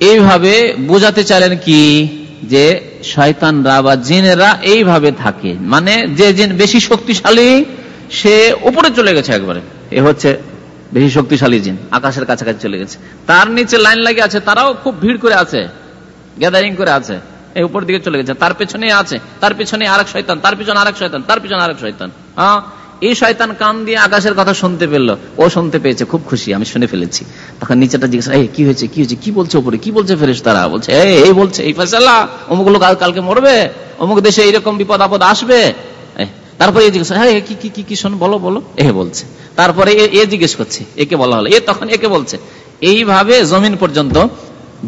এইভাবে বোঝাতে চাইলেন কি? যে শয়তানরা বা জিনেরা এইভাবে থাকে। মানে যে জিন বেশি শক্তিশালী, সে উপরে চলে গেছে একবারে। এ হচ্ছে বেশি শক্তিশালী জিন, আকাশের কাছাকাছি চলে গেছে। তার নিচে লাইন লাগে আছে, তারাও খুব ভিড় করে আছে গ্যাদারিং করে আছে। এই উপর দিকে চলে গেছে, তার পেছনে আছে, তার পেছনে আরেক শয়তান, তার পিছনে আরেক শয়তান, তার পিছনে আরেক শয়তান। হ্যাঁ এই শয়তান কান দিয়ে আকাশের কথা শুনতে পেল। ও শুনতে পেয়েছে, খুব খুশি, আমি শুনে ফেলেছি। তখন নিচেটা জিজ্ঞাসা, এই, কি হয়েছে? কি হয়েছে? কি বলছে উপরে কি বলছে ফেরেস তারা বলছে, এই বলছে, এই ফেসাল্লা অমুক লোক কালকে মরবে, অমুক দেশে এইরকম বিপদ আপদ আসবে। তারপরে এ জিজ্ঞেস হ্যাঁ কি কি কি শোন, বলো বলো। এ বলছে, তারপরে এ জিজ্ঞেস করছে, একে বলা হলো। এ তখন একে বলছে, এইভাবে জমিন পর্যন্ত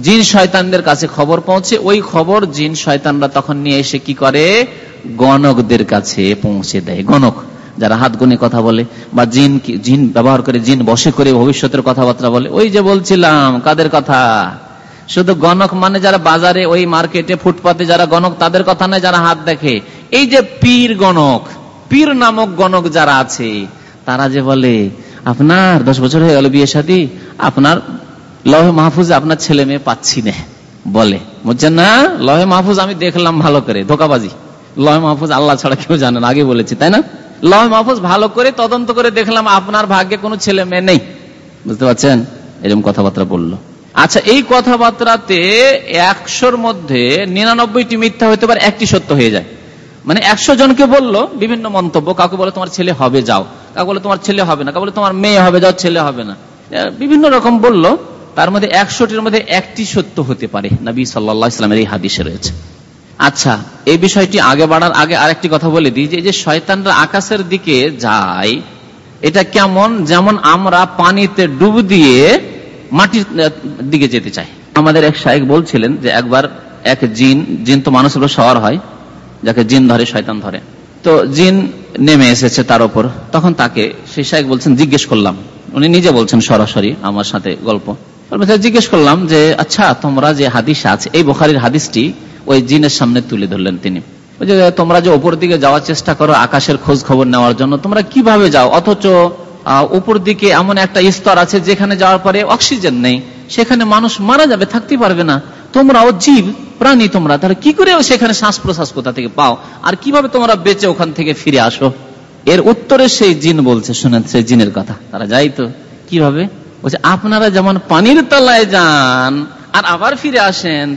জিন শয়তানদের কাছে খবর পৌঁছে, ওই খবর জিন শয়তানরা তখন নিয়ে এসে কি করে? গণকদের কাছে পৌঁছে দেয়। গণক যারা হাত গুনে কথা বলে বা জিন জিন ব্যবহার করে জিন বসে করে ভবিষ্যতের কথাবার্তা বলে, ওই যে বলছিলাম, কাদের কথা? শুধু গণক মানে যারা বাজারে ওই মার্কেটে ফুটপাতে যারা গণক, তাদের কথা নয় যারা হাত দেখে। এই যে পীর গণক, পীর নামক গণক যারা আছে, তারা যে বলে, আপনার দশ বছর হয়ে গেল বিয়ে সাথী আপনার লহে মাহফুজ আপনার ছেলে মেয়ে পাচ্ছি না। বলে। বুঝছেন না? লহে মাহফুজ আমি দেখলাম ভালো করে, ধোকাবাজি। লহে মাহফুজ আল্লাহ ছাড়া কেউ জানেন আগে বলেছি, তাই না? লহে মাহফুজ ভালো করে তদন্ত করে দেখলাম আপনার ভাগ্যে কোনো ছেলে মেয়ে নেই। বুঝতে পারছেন? এরকম কথাবার্তা বলল। আচ্ছা এই কথাবার্তাতে একশোর মধ্যে নিরানব্বইটি মিথ্যা হইতে পারে, একটি সত্য হয়ে যায়। মানে একশো জনকে বলল, বিভিন্ন মন্তব্য, কাউকে বলে তোমার ছেলে হবে, যাও। কাউকে বলে তোমার ছেলে হবে না, কাউকে বলে তোমার মেয়ে হবে, যাও, ছেলে হবে না। বিভিন্ন রকম বলল, তার মধ্যে একশোটির মধ্যে একটি সত্য হতে পারে, নবী সাল্লা ইসলামের এই হাদিসে রয়েছে। আচ্ছা এই বিষয়টি আগে বাড়ার আগে আরেকটি কথা বলে দিই যে শয়তানরা আকাশের দিকে যায়, এটা কেমন? যেমন আমরা পানিতে ডুব দিয়ে মাটির দিকে যেতে চাই। আমাদের এক শাহেক বলছিলেন যে একবার এক জিন জিন তো মানুষের সওয়ার হয়, যাকে জিন ধরে, শয়তান ধরে। তো জিন নেমে এসেছে তার উপর। তখন তাকে সেই শাহেক বলছেন, জিজ্ঞেস করলাম। উনি নিজে বলছেন সরাসরি আমার সাথে গল্প। জিজ্ঞেস করলাম যে আচ্ছা তোমরা যে হাদিস আছে, এই বোখারির হাদিসটি ওই জিনের সামনে তুলে ধরলেন তিনি। তোমরা যে উপর দিকে যাওয়ার চেষ্টা করো আকাশের খোঁজ খবর নেওয়ার জন্য, তোমরা কীভাবে যাও? অথচ উপর দিকে এমন একটা স্তর আছে যেখানে যাওয়ার পরে অক্সিজেন নেই। সেখানে মানুষ মারা যাবে, থাকতে পারবে না। তোমরাও জীব, প্রাণী তোমরা, তাহলে কি করে সেখানে শ্বাস প্রশ্বাস কোথা থেকে পাও? আর কীভাবে তোমরা বেঁচে ওখান থেকে ফিরে আসো? এর উত্তরে সেই জিন বলছে, শোনেন, সেই জিনের কথা। তারা যাই তো, কীভাবে? বলছে, আপনারা যেমন পানির তলায় যান আর আবার ফিরে আসেন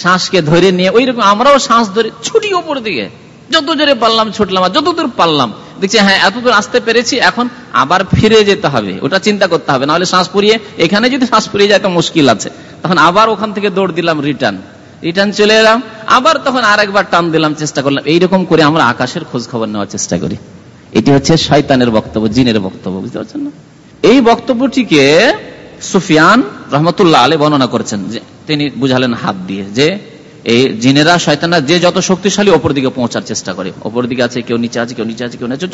শ্বাসকে ধরে নিয়ে ওই রকম আমরাও শ্বাস ধরে ছুটি ওপর দিকে। যত জোরে পারলাম, ছুটলাম, আর যতদূর পারলাম, দেখছি হ্যাঁ এতদূর আসতে পেরেছি, এখন আবার ফিরে যেতে হবে। ওটা চিন্তা করতে হবে, নাহলে শ্বাস পুরিয়ে এখানে যদি শ্বাস পুরিয়ে যায় তো মুশকিল আছে। তখন আবার ওখান থেকে দৌড় দিলাম, রিটার্ন। রিটার্ন চলে এলাম, আবার তখন আর একবার টান দিলাম, চেষ্টা করলাম। এইরকম করে আমরা আকাশের খোঁজ খবর নেওয়ার চেষ্টা করি। এটি হচ্ছে শয়তানের বক্তব্য, জিনের বক্তব্য, বুঝতে পারছেন না? এই বক্তব্যটিকে সুফিয়ান রহমতুল্লাহ আলী বর্ণনা করেছেন যে তিনি বুঝালেন হাত দিয়ে যে এই জিনেরা, শয়তানরা যে যত শক্তিশালী ওপর দিকে পৌঁছার চেষ্টা করে। ওপর দিকে আছে, কেউ নিচে আছে, কেউ নিচে আছে, কেউ নিচে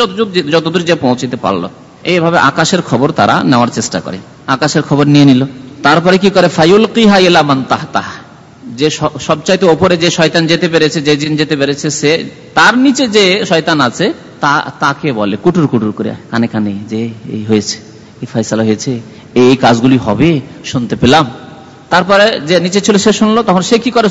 যতদূর যে পৌঁছতে পারল। এইভাবে আকাশের খবর তারা নেওয়ার চেষ্টা করে। আকাশের খবর নিয়ে নিল। তারপরে কি করে? ফাইউল কিহাইলামান তাহতাহ। যে সবচাইতে ওপরে যে শয়তান যেতে পেরেছে, যে জিন যেতে পেরেছে, সে তার নিচে যে শয়তান আছে, তা তাকে বলে কুটুর কুটুর করে, কানে কানে যে এই হয়েছে, এই ফয়সালা হয়েছে এই কাজগুলি হবে, শুনতে পেলাম। তারপরে যে নিচে ছিল সে শুনলো, তখন সে কি করে?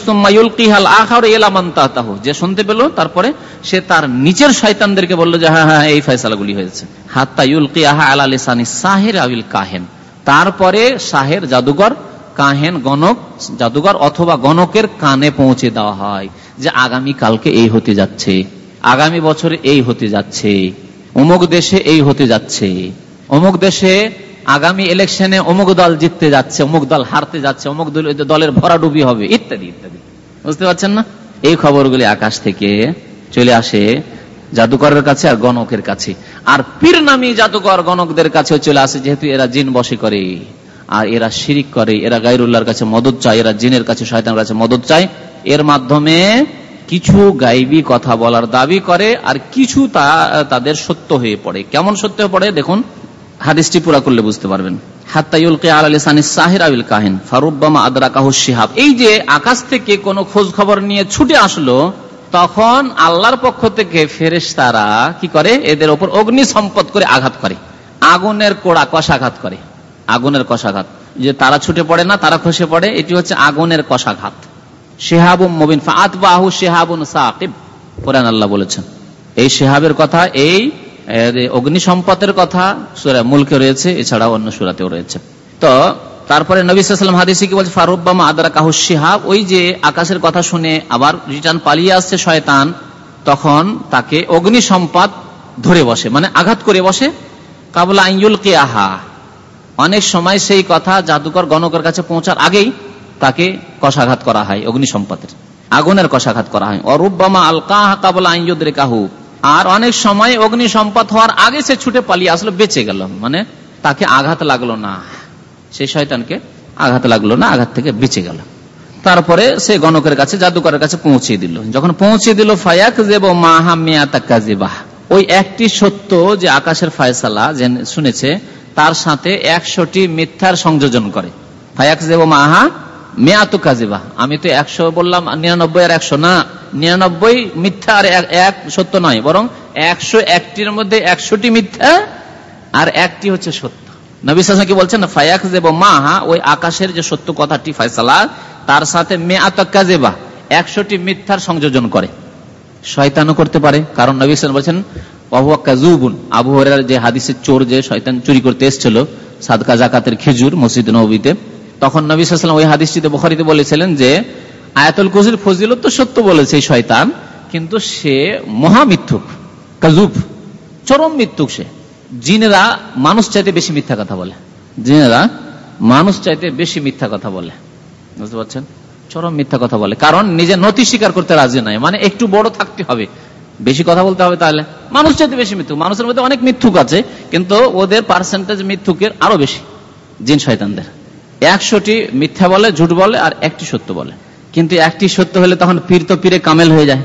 যে শুনতে পেল, তারপরে সে তার নিচের শয়তানদেরকে বলল যে হ্যাঁ হ্যাঁ এই ফয়সালাগুলি হয়েছে। হাত্তা ইউলকি আহা আলা লিসানি সাহের আবিল কাহেন। তারপরে শাহের জাদুঘর, কাহেন গণক জাদুঘর অথবা গণকের কানে পৌঁছে দেওয়া হয় যে, আগামী কালকে এই হতে যাচ্ছে, আগামী বছরে এই হতে যাচ্ছে, অমুক দেশে এই হতে যাচ্ছে। অমুক দেশে আগামী ইলেকশনে অমুক দল জিততে যাচ্ছে, অমুক দল হারতে যাচ্ছে, অমুক দলের ভরাডুবি হবে, ইত্যাদি ইত্যাদি। বুঝতে পারছেন না? এই খবরগুলি আকাশ থেকে চলে আসে জাদুকরের কাছে আর গণকের কাছে। আর পীর নামী জাদুকর গণকদের কাছে চলে আসে, যেহেতু এরা জিন বসে করে। আর এরা শিরিক করে, এরা গাইরুল্লাহর কাছে মদত চায়, এরা জিনের কাছে, শয়তানের কাছে মদত চায়। এর মাধ্যমে কিছু গাইবি কথা বলার দাবি করে, আর কিছু তা তাদের সত্য হয়ে পড়ে। কেমন সত্য হয়ে পড়ে? দেখুন হাদিসটি পুরা করলে বুঝতে পারবেন। এই যে আকাশ থেকে নিয়ে ছুটে আসলো, তখন আল্লাহর পক্ষ থেকে তারা কি করে? এদের ওপর অগ্নি সম্পদ করে আঘাত করে। আগুনের কোড়া কষাঘাত করে। আগুনের কষাঘাত। যে তারা ছুটে পড়ে না, তারা খসে পড়ে, এটি হচ্ছে আগুনের কষাঘাত। শেহাবুম মবিন বাহু কোরআন আল্লাহ বলেছেন। এই শেহাবের কথা, এই অগ্নি সম্পদের কথা সুরা মুলকে রয়েছে, এছাড়াও অন্য সুরাতেও রয়েছে। তো, তারপরে নবীলাম হাদিসি কি বলছে, ফারুব্বামা আদরা কাহু শিহাব, ওই যে আকাশের কথা শুনে আবার রিটার্ন পালিয়ে আসছে শয়তান, তখন তাকে অগ্নি সম্পদ ধরে বসে মানে আঘাত করে বসে, কাবলা আইয়ুল কে আহা অনেক সময় সেই কথা জাদুকর গণকের কাছে পৌঁছার আগেই তাকে কষাঘাত করা হয়, অগ্নি সম্পদের। আগুনের কষাঘাত করা হয়। অরুব্বামা আল কাহ কাবলা আইয়ুদ্রে কাহু আর অনেক সময় অগ্নি সম্পদ হওয়ার আগে সে ছুটে পালিয়ে আসলো, বেঁচে গেল। মানে তাকে আঘাত লাগল না। সেই শয়তানকে আঘাত লাগল না, আঘাত থেকে বেঁচে গেল। তারপরে সে গণকের কাছে, জাদুকরের কাছে পৌঁছে দিল। যখন পৌঁছে দিল, ফায়াক জেব মাহা মেয়াতাকাজিবাহ ওই একটি সত্য যে আকাশের ফায়সালা শুনেছে, তার সাথে একশোটি মিথ্যার সংযোজন করে। ফায়াক জেব মাহা মেয়াতু কাজিবা। আমি তো একশো বললাম নিরানব্বই আর একশো না। নিরানব্বই মিথ্যা আর এক সত্য নয়, বরং একশো একটির মধ্যে একশোটি মিথ্যা আর একটি হচ্ছে সত্য। জেব কথাটি ফয়সালা, তার সাথে মেয়াতকাজেবা একশোটি মিথ্যার সংযোজন করে। শয়তানও করতে পারে, কারণ নবী বলছেন অহুয়াক্কাজুবুন আবু যে হাদিসের চোর যে শয়তান চুরি করতে এসেছিল, সাদকা জাকাতের খেজুর মসজিদ নবীতে তখন নবী সাল্লাম ওই হাদিসটিতে বখারিতে বলেছিলেন যে, আয়াতুল কুসির ফজিলত তো সত্য বলেছে শয়তান, কিন্তু সে মহামিথ্যুক কাজুব চরম মিথ্যুক সে। জিনেরা মানুষ চাইতে বেশি মিথ্যা কথা বলে। জিনেরা মানুষ চাইতে বেশি মিথ্যা কথা বলে। বুঝতে পারছেন? চরম মিথ্যা কথা বলে। কারণ নিজে নথি স্বীকার করতে রাজি নাই মানে একটু বড় থাকতে হবে। বেশি কথা বলতে হবে তাহলে। মানুষ চাইতে বেশি মিথ্যুক। মানুষের মধ্যে অনেক মিথ্যুক আছে, কিন্তু ওদের পার্সেন্টেজ মিথ্যুকের আরও বেশি, জিন শয়তানদের। একশোটি মিথ্যা বলে, ঝুট বলে আর একটি সত্য বলে। কিন্তু একটি সত্য হলে তখন পীর তো পীরে কামেল হয়ে যায়।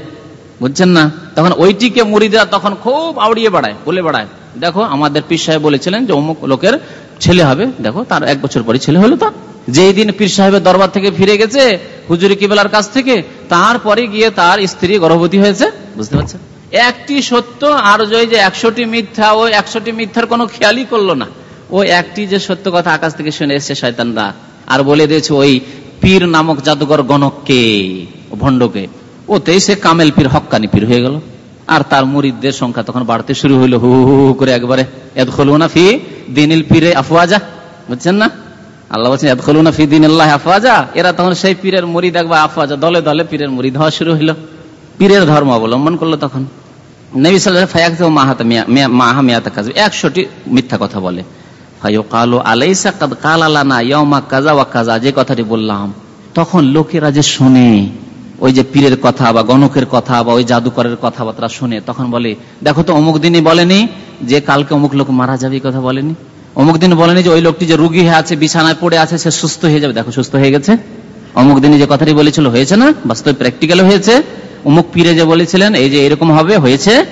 বুঝছেন না? তখন ওইটিকে মুড়িদা তখন খুব আউড়িয়ে বাড়ায়, বলে বাড়ায়। দেখো, আমাদের পীর সাহেব বলেছিলেন যে অমুক লোকের ছেলে হবে। দেখো, তার এক বছর পরে ছেলে হলো তো যেই দিন পীর সাহেবের দরবার থেকে ফিরে গেছে, হুজুরি কিবেলার কাছ থেকে, তারপরে গিয়ে তার স্ত্রী গর্ভবতী হয়েছে। বুঝতে পারছেন? একটি সত্য আর যে একশোটি মিথ্যা ও একশোটি মিথ্যার কোনো খেয়ালই করল না। ও একটি যে সত্য কথা আকাশ থেকে শুনে এসছে শয়তানরা, আর বলে দিয়েছে, ওই পীর নামক জাদুঘর গণককে ভণ্ডকে। ওতেই সে কামেল পীর হকানি পীর হয়ে গেল। আর তার মুরিদদের সংখ্যা তখন বাড়তে শুরু হইল, হু হু করে একবারে এদ না ফি দিনিল পীরে আফওয়াজা। বুঝছেন না? আল্লাহ বলছেন এদ না ফি দিন আল্লাহ আফওয়াজা। এরা তখন সেই পীরের মুড়ি দেখবা আফওয়াজা দলে দলে পীরের মুড়ি হওয়া শুরু হইল। পীরের ধর্ম অবলম্বন করল তখন। নবী সাল্লাহ ফায়াক মাহা মিয়াতা কাজ একশোটি মিথ্যা কথা বলে। যে কথাটি বললাম, তখন লোকেরা যে শোনে, ওই যে পীরের কথা বা গণকের কথা বা ওই জাদুকরের কথাবার্তা শুনে, তখন বলে, দেখো তো অমুক দিনই বলেনি যে কালকে অমুক লোক মারা যাবে কথা বলেনি। অমুক দিন বলেনি যে ওই লোকটি যে রুগী হয়ে আছে, বিছানায় পড়ে আছে, সে সুস্থ হয়ে যাবে। দেখো, সুস্থ হয়ে গেছে। অমুক দিনে যে কথাটি বলেছিল, হয়েছে না? বাস্তবে প্র্যাকটিক্যাল হয়েছে। অমুক পীরে যে বলেছিলেন, এই যে এরকম হবে, হয়েছে।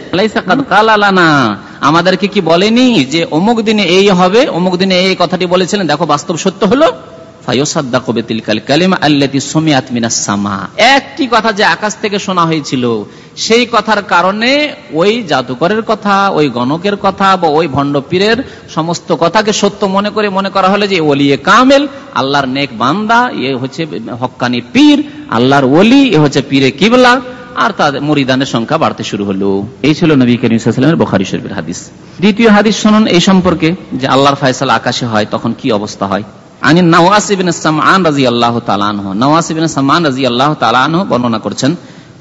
আমাদেরকে কি বলেনি যে অমুক দিনে এই হবে, অমুক দিনে এই কথাটি বলেছিলেন? দেখো, বাস্তব সত্য হলো একটি কথা যে আকাশ থেকে শোনা হয়েছিল, সেই কথার কারণে ওই জাদুকরের কথা, ওই গণকের কথা বা ওই ভণ্ড পীরের সমস্ত কথাকে সত্য মনে করে মনে করা হলে যে ওলিয়ে কামেল, আল্লাহর নেক বান্দা, এ হচ্ছে হকানি পীর, আল্লাহর ওলি, এ হচ্ছে পীরে কিবলা। আর তাদের মরিদানের সংখ্যা বাড়তে শুরু হলো। এই ছিল নবী করিমের বখারি শরীফের হাদিস। দ্বিতীয় হাদিস শুনুন এই সম্পর্কে, যে আল্লাহর ফায়সাল আকাশে হয়, তখন কি অবস্থা হয়? আনি নওয়াসিবিন সামান রাজি আল্লাহ তালানহ নওয়াসিবিন সামান রাজি আল্লাহ তালানহ বর্ণনা করছেন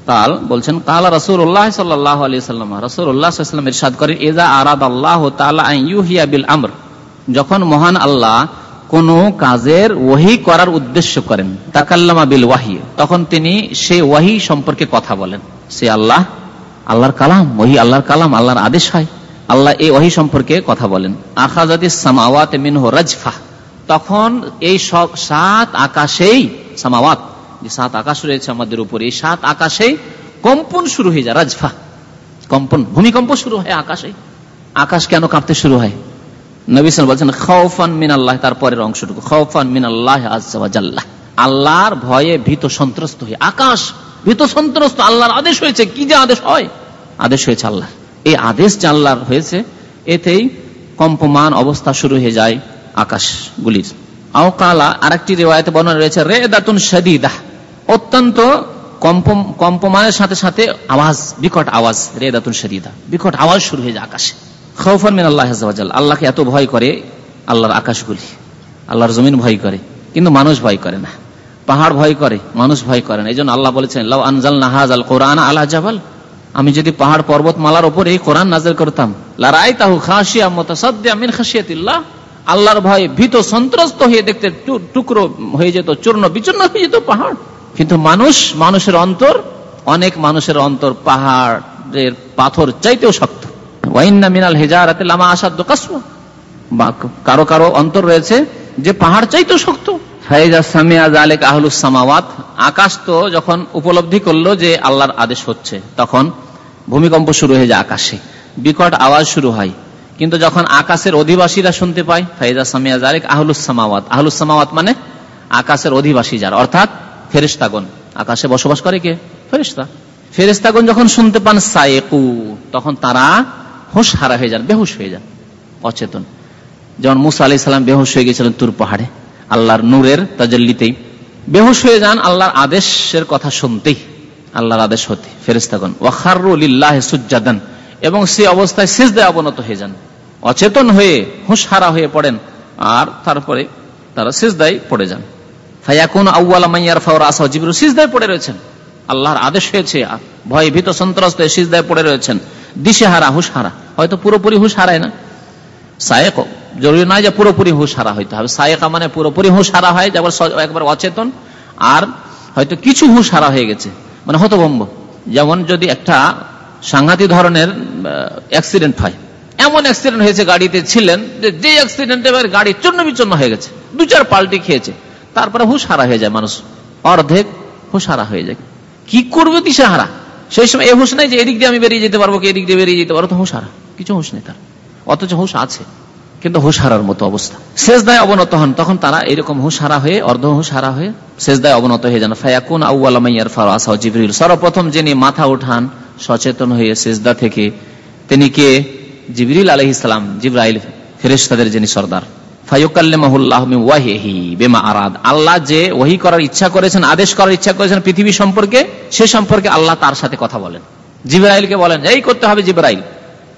কাল বলছেন, কালা রসুল্লাহ সাল্লাহ আলি সাল্লাম রসুল্লাহাম ইরশাদ করে এজা আরাদ আল্লাহ তালা ইউহিয়া বিল আমর যখন মহান আল্লাহ কোন কাজের ওহি করার উদ্দেশ্য করেন। তাকাল্লামা বিল ওয়াহি। তখন তিনি সে ওয়াহি সম্পর্কে কথা বলেন। সে আল্লাহ, আল্লাহর কালাম ওহি আল্লাহর কালাম, আল্লাহর আদেশ হয়। আল্লাহ এই ওহি সম্পর্কে কথা বলেন। আখাজাদি সামাওয়াত মিনহ রাজফা। তখন এই সব সাত আকাশেই, সামাওয়াত, যে সাত আকাশ রয়েছে আমাদের উপরে, এই সাত আকাশে কম্পন শুরু হয়ে যায়, রাজফা। কম্পন, ভূমিকম্প শুরু হয় আকাশে আকাশ কেন কাঁপতে শুরু হয়? নবী বলছেন, খৌফান মিন আল্লাহ তারপরের অংশটুকু, খৌফান মিন আল্লাহ আজাল্লাহ আল্লাহর ভয়ে ভীত সন্ত্রস্ত হয়ে, আকাশ ভীত সন্ত্রস্ত, আল্লাহর আদেশ হয়েছে, কি যে আদেশ হয়? আদেশ হয়েছে আল্লাহ। এই আদেশ হয়েছে, এতেই কম্পমান অবস্থা শুরু হয়ে যায় আওকালা, আরেকটি বর্ণনা রয়েছে রে দাতুন সদিদাহ অত্যন্ত কম্পমানের সাথে সাথে আওয়াজ, বিকট আওয়াজ রে দাতুন সদিদা বিকট আওয়াজ শুরু হয়ে যায় আকাশে। খৌফান মিন আল্লাহ হাজাল আল্লাহকে এত ভয় করে আল্লাহর আকাশগুলি। আল্লাহর জমিন ভয় করে, কিন্তু মানুষ ভয় করে না। পাহাড় ভয় করে, মানুষ ভয় করে না। এই জন্য আল্লাহ বলেছেন, লাউ আনজাল নাহাজ আল কোরআন আল্লাহ জাবাল। আমি যদি পাহাড় পর্বত মালার এই কোরআন নাজের করতাম লারাই তাহু খাসিয়া মতাসাদ্দিয়া মিন খাসিয়াতিল্লাহ আল্লাহর ভয় ভীত সন্ত্রস্ত হয়ে দেখতে টুকরো হয়ে যেত, চূর্ণ বিচূর্ণ হয়ে যেত পাহাড়। কিন্তু মানুষ, মানুষের অন্তর, অনেক মানুষের অন্তর পাহাড়ের পাথর চাইতেও শক্ত। মিনাল হেজারাতে লামা বা কারও কারও অন্তর রয়েছে যে পাহাড় চাইতেও শক্ত। আকাশ তো যখন উপলব্ধি করল যে আল্লাহর আদেশ হচ্ছে, তখন ভূমিকম্প শুরু হয়ে যায় আকাশে। বিকট আওয়াজ শুরু হয়। কিন্তু যখন আকাশের অধিবাসীরা শুনতে পায়, ফাইজা সামিয়া জালেক আহলুসামাওয়াত আহলুসামাওয়াত মানে আকাশের অধিবাসী যার, অর্থাৎ ফেরিস্তাগন আকাশে বসবাস করে কে? ফেরিস্তা ফেরিস্তাগন যখন শুনতে পান, সায়েকু, তখন তারা হুশ হারা হয়ে যান, বেহুশ হয়ে যান, অচেতন। যেমন মুসা আলি সাল্লাম বেহুশ হয়ে গেছিলেন তুর পাহাড়ে, আল্লাহর নূরের তাজল্লিতেই। বেহুশ হয়ে যান আল্লাহর আদেশের কথা শুনতেই, আল্লাহর আদেশ হতে ফেরিস্তাগন ওয়াখারুল্লাহ সুজাদান এবং সে অবস্থায় শেষদায় অবনত হয়ে যান। অচেতন হয়ে, হুঁশহারা হয়ে পড়েন, আর তারপরে তারা শেষদায় পড়ে যান। ফায়াকুন আউ্লা মাইয়ার ফাওয়ার আসা জিবরু সিজদায় পড়ে রয়েছেন। আল্লাহর আদেশ হয়েছে ভয় ভীত সন্ত্রস্ত সিজদায় পড়ে রয়েছেন। দিশেহারা, হুশহারা। হয়তো পুরোপুরি হুশ হারায় না। সায়েক, জরুরি নয় যে পুরোপুরি হুশ হারা হইতে হবে। সায়েকা মানে পুরোপুরি হুশ হারা হয় যেমন একবার অচেতন, আর হয়তো কিছু হুশ হারা হয়ে গেছে। মানে হতভম্ব। যেমন যদি একটা সাংঘাতিক ধরনের অ্যাক্সিডেন্ট হয়। এমন অ্যাক্সিডেন্ট হয়েছে, গাড়িতে ছিলেন, যে যে অ্যাক্সিডেন্টে গাড়ি চূর্ণ বিচন্ন হয়ে গেছে। দু চার পাল্টি খেয়েছে। তারপরে হুশ হারা হয়ে যায় মানুষ। অর্ধেক হুশ হারা হয়ে যায়। কি করবে দিশাহারা সেই সময় এ হুশ নাই যে এদিক দিয়ে আমি বেরিয়ে যেতে পারব, কি এদিক দিয়ে বেরিয়ে যেতে পারব? তো হুশ হারা। কিছু হুশ নেই তার। অথচ হুশ আছে, কিন্তু হুশ হারার মতো অবস্থা। শেষ দায় অবনত হন, তখন তারা এরকম হুশ হারা হয়ে, অর্ধ হুশ হারা হয়ে শেষ দায় অবনত হয়ে যান। ফায়াকুন আউ্লামাইয়ার ফার আসা জিবরিল। সর্বপ্রথম যিনি মাথা উঠান, সচেতন হয়ে সেজদা থেকে, তিনি কে? জিবরিল আলহ ইসলাম জিব্রাইল ফেরেস্তাদের যিনি সর্দার। আল্লাহ যে ওহি করার ইচ্ছা করেছেন, আদেশ করার ইচ্ছা করেছেন পৃথিবী সম্পর্কে, সে সম্পর্কে আল্লাহ তার সাথে কথা বলেন। জিব্রাইলকে বলেন, এই করতে হবে জিব্রাইল।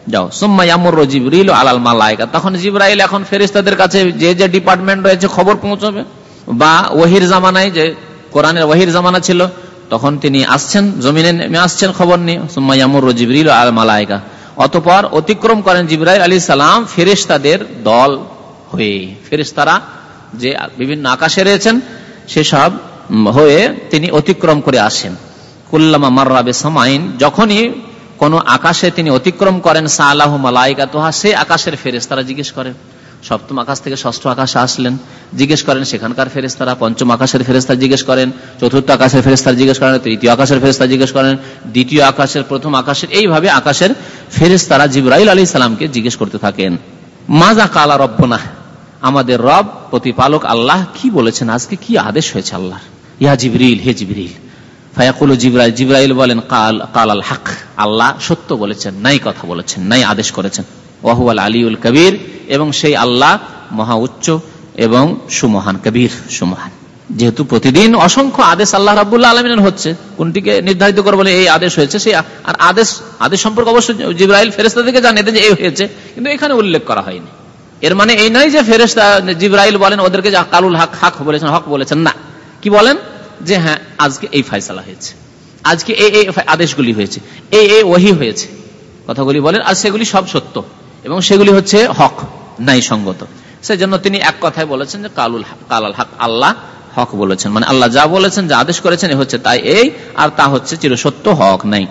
যাও। সুম্মা ইয়ামুর জিবরিল আলাল মালাইকা। তখন জিব্রাইল এখন ফেরিস্তাদের কাছে যে যে ডিপার্টমেন্ট রয়েছে খবর পৌঁছবে। বা ওহির জামানায় যে কোরআনের ওহির জামানা ছিল, তখন তিনি আসছেন, জমিনে নেমে আসছেন খবর নিয়ে। সুম্মা ইয়ামুর জিবরিল আল মালাইকা। অতপর অতিক্রম করেন জিব্রাইল আলী সালাম ফেরিস্তাদের দল। হয়ে ফেরিস্তারা যে বিভিন্ন আকাশে রয়েছেন, সেসব হয়ে তিনি অতিক্রম করে আসেন। কুল্লামা মার্রাবে সামাইন যখনই কোন আকাশে তিনি অতিক্রম করেন সাহ মালাইকা তোহা সে আকাশের ফেরেস্তারা জিজ্ঞেস করেন। সপ্তম আকাশ থেকে ষষ্ঠ আকাশে আসলেন, জিজ্ঞেস করেন, সেখানকার ফেরেস্তারা পঞ্চম আকাশের ফেরেস্তা জিজ্ঞেস করেন, চতুর্থ আকাশের ফেরেস্তার জিজ্ঞেস করেন, তৃতীয় আকাশের ফেরেস্তা জিজ্ঞেস করেন, দ্বিতীয় আকাশের, প্রথম আকাশের, এইভাবে আকাশের ফেরেস্তারা জিব্রাইল আলী সালামকে জিজ্ঞেস করতে থাকেন। মাজা কালা রব্বনা? আমাদের রব, প্রতিপালক আল্লাহ কি বলেছেন? আজকে কি আদেশ হয়েছে আল্লাহ ইয়া জিবরিল, হে জিবরিল। ফায়াকুল জিব্রাইল জিব্রাইল বলেন, কাল কাল আল হক। আল্লাহ সত্য বলেছেন, নাই কথা বলেছেন, নাই আদেশ করেছেন। ওয়াহুয়াল আলিউল কবির, এবং সেই আল্লাহ মহা উচ্চ এবং সুমহান কবির, সুমহান। যেহেতু প্রতিদিন অসংখ্য আদেশ আল্লাহ রাবুল্লাহ আলমিনের হচ্ছে, কোনটিকে নির্ধারিত করে বলে এই আদেশ হয়েছে, সেই আর আদেশ আদেশ সম্পর্কে অবশ্যই জিব্রাইল ফেরেস্তা থেকে জানিয়ে যে এই হয়েছে, কিন্তু এখানে উল্লেখ করা হয়নি। এর মানে এই নয় যে ফেরেস্তা জিব্রাইল বলেন, ওদেরকে কালুল হক, হাক বলেছেন, হক বলেছেন, না। কি বলেন? যে হ্যাঁ আজকে এই ফাইসালা হয়েছে। আজকে এই এই আদেশগুলি হয়েছে। এই এই ওহি হয়েছে। কথাগুলি বলেন, আর সেগুলি সব সত্য। এবং সেগুলি হচ্ছে হক নাই সঙ্গত সেজন্য তিনি এক কথায় বলেছেন যে কালুল কালাল হক, আল্লাহ হক বলেছেন। মানে আল্লাহ যা বলেছেন, যা আদেশ করেছেন হচ্ছে তাই এই, আর তা হচ্ছে চিরসত্য হক, নাই।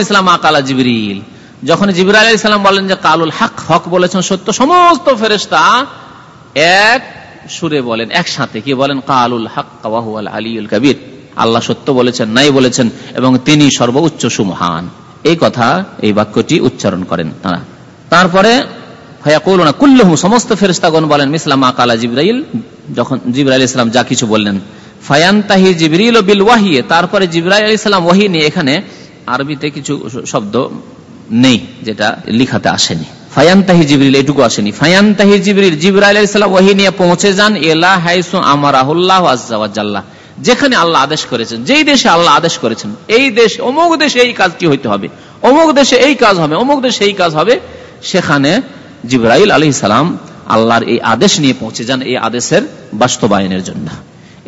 ইসলাম আকালা জিবরিল। যখন জিবির আলী ইসলাম বলেন যে কালুল হক হক বলেছেন সত্য, সমস্ত ফেরেস্তা এক সুরে বলেন, একসাথে কি বলেন? কালুল হক আলিউল কবির। আল্লাহ সত্য বলেছেন, নাই বলেছেন, এবং তিনি সর্বোচ্চ সুমহান। এই কথা, এই বাক্যটি উচ্চারণ করেন তারা। তারপরে কুল্লুহু সমস্ত ফেরিস্তাগণ বলেন মিসলাম আকালা জিব্রাইল, যখন জিব্রাইল ইসলাম যা কিছু বললেন। ফায়ান্তাহি জিবরিল বিল ওয়াহিয়ে তারপরে জিব্রাইল আলী ইসলাম ওয়াহি নিয়ে এখানে আরবিতে কিছু শব্দ নেই, যেটা লিখাতে আসেনি। ফায়ান্তাহি জিবরিল, এটুকু আসেনি। ফায়ান্তাহি জিবরিল, জিব্রাইল আলী ইসলাম নিয়ে পৌঁছে যান এলা হাইসু আমারাহুল্লাহ আজ্জাওয়াজাল্লাহ যেখানে আল্লাহ আদেশ করেছেন, যেই দেশে আল্লাহ আদেশ করেছেন, এই দেশ, অমুক দেশে এই কাজটি হইতে হবে, অমুক দেশে এই কাজ হবে, অমুক দেশে এই কাজ হবে, সেখানে জিব্রাইল আলী সালাম আল্লাহর এই আদেশ নিয়ে পৌঁছে যান, এই আদেশের বাস্তবায়নের জন্য।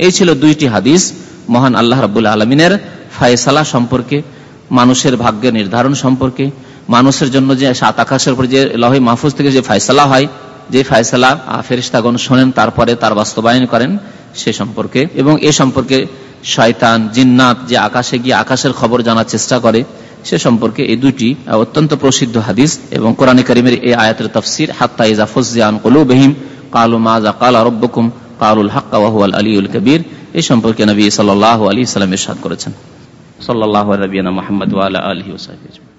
এই ছিল দুইটি হাদিস, মহান আল্লাহ রাবুল আলমিনের ফায়সালা সম্পর্কে, মানুষের ভাগ্য নির্ধারণ সম্পর্কে মানুষের জন্য যে সাত আকাশের উপর যে লহে মাহফুজ থেকে যে ফায়সালা হয়, যে ফায়সালা ফেরিস্তাগণ শোনেন, তারপরে তার বাস্তবায়ন করেন সে সম্পর্কে। এবং এ সম্পর্কে শয়তান, জিন্নাত যে আকাশে গিয়ে আকাশের খবর জানার চেষ্টা করে, সে সম্পর্কে এই দুটি অত্যন্ত প্রসিদ্ধ হাদিস এবং কোরআন করিমের এই আয়াতের তফসির, হাত্তা ইজাফুজান কলুবহিম কালু মাজা কাল রব্বকুম কালুল হাক্কা ওয়াহুয়াল আলীউল কবির। এই সম্পর্কে নবী সাল্লাহ আলী সাল্লাম ইরশাদ করেছেন। সাল্লাহ নবীনা মোহাম্মদ আলহি ওসাহ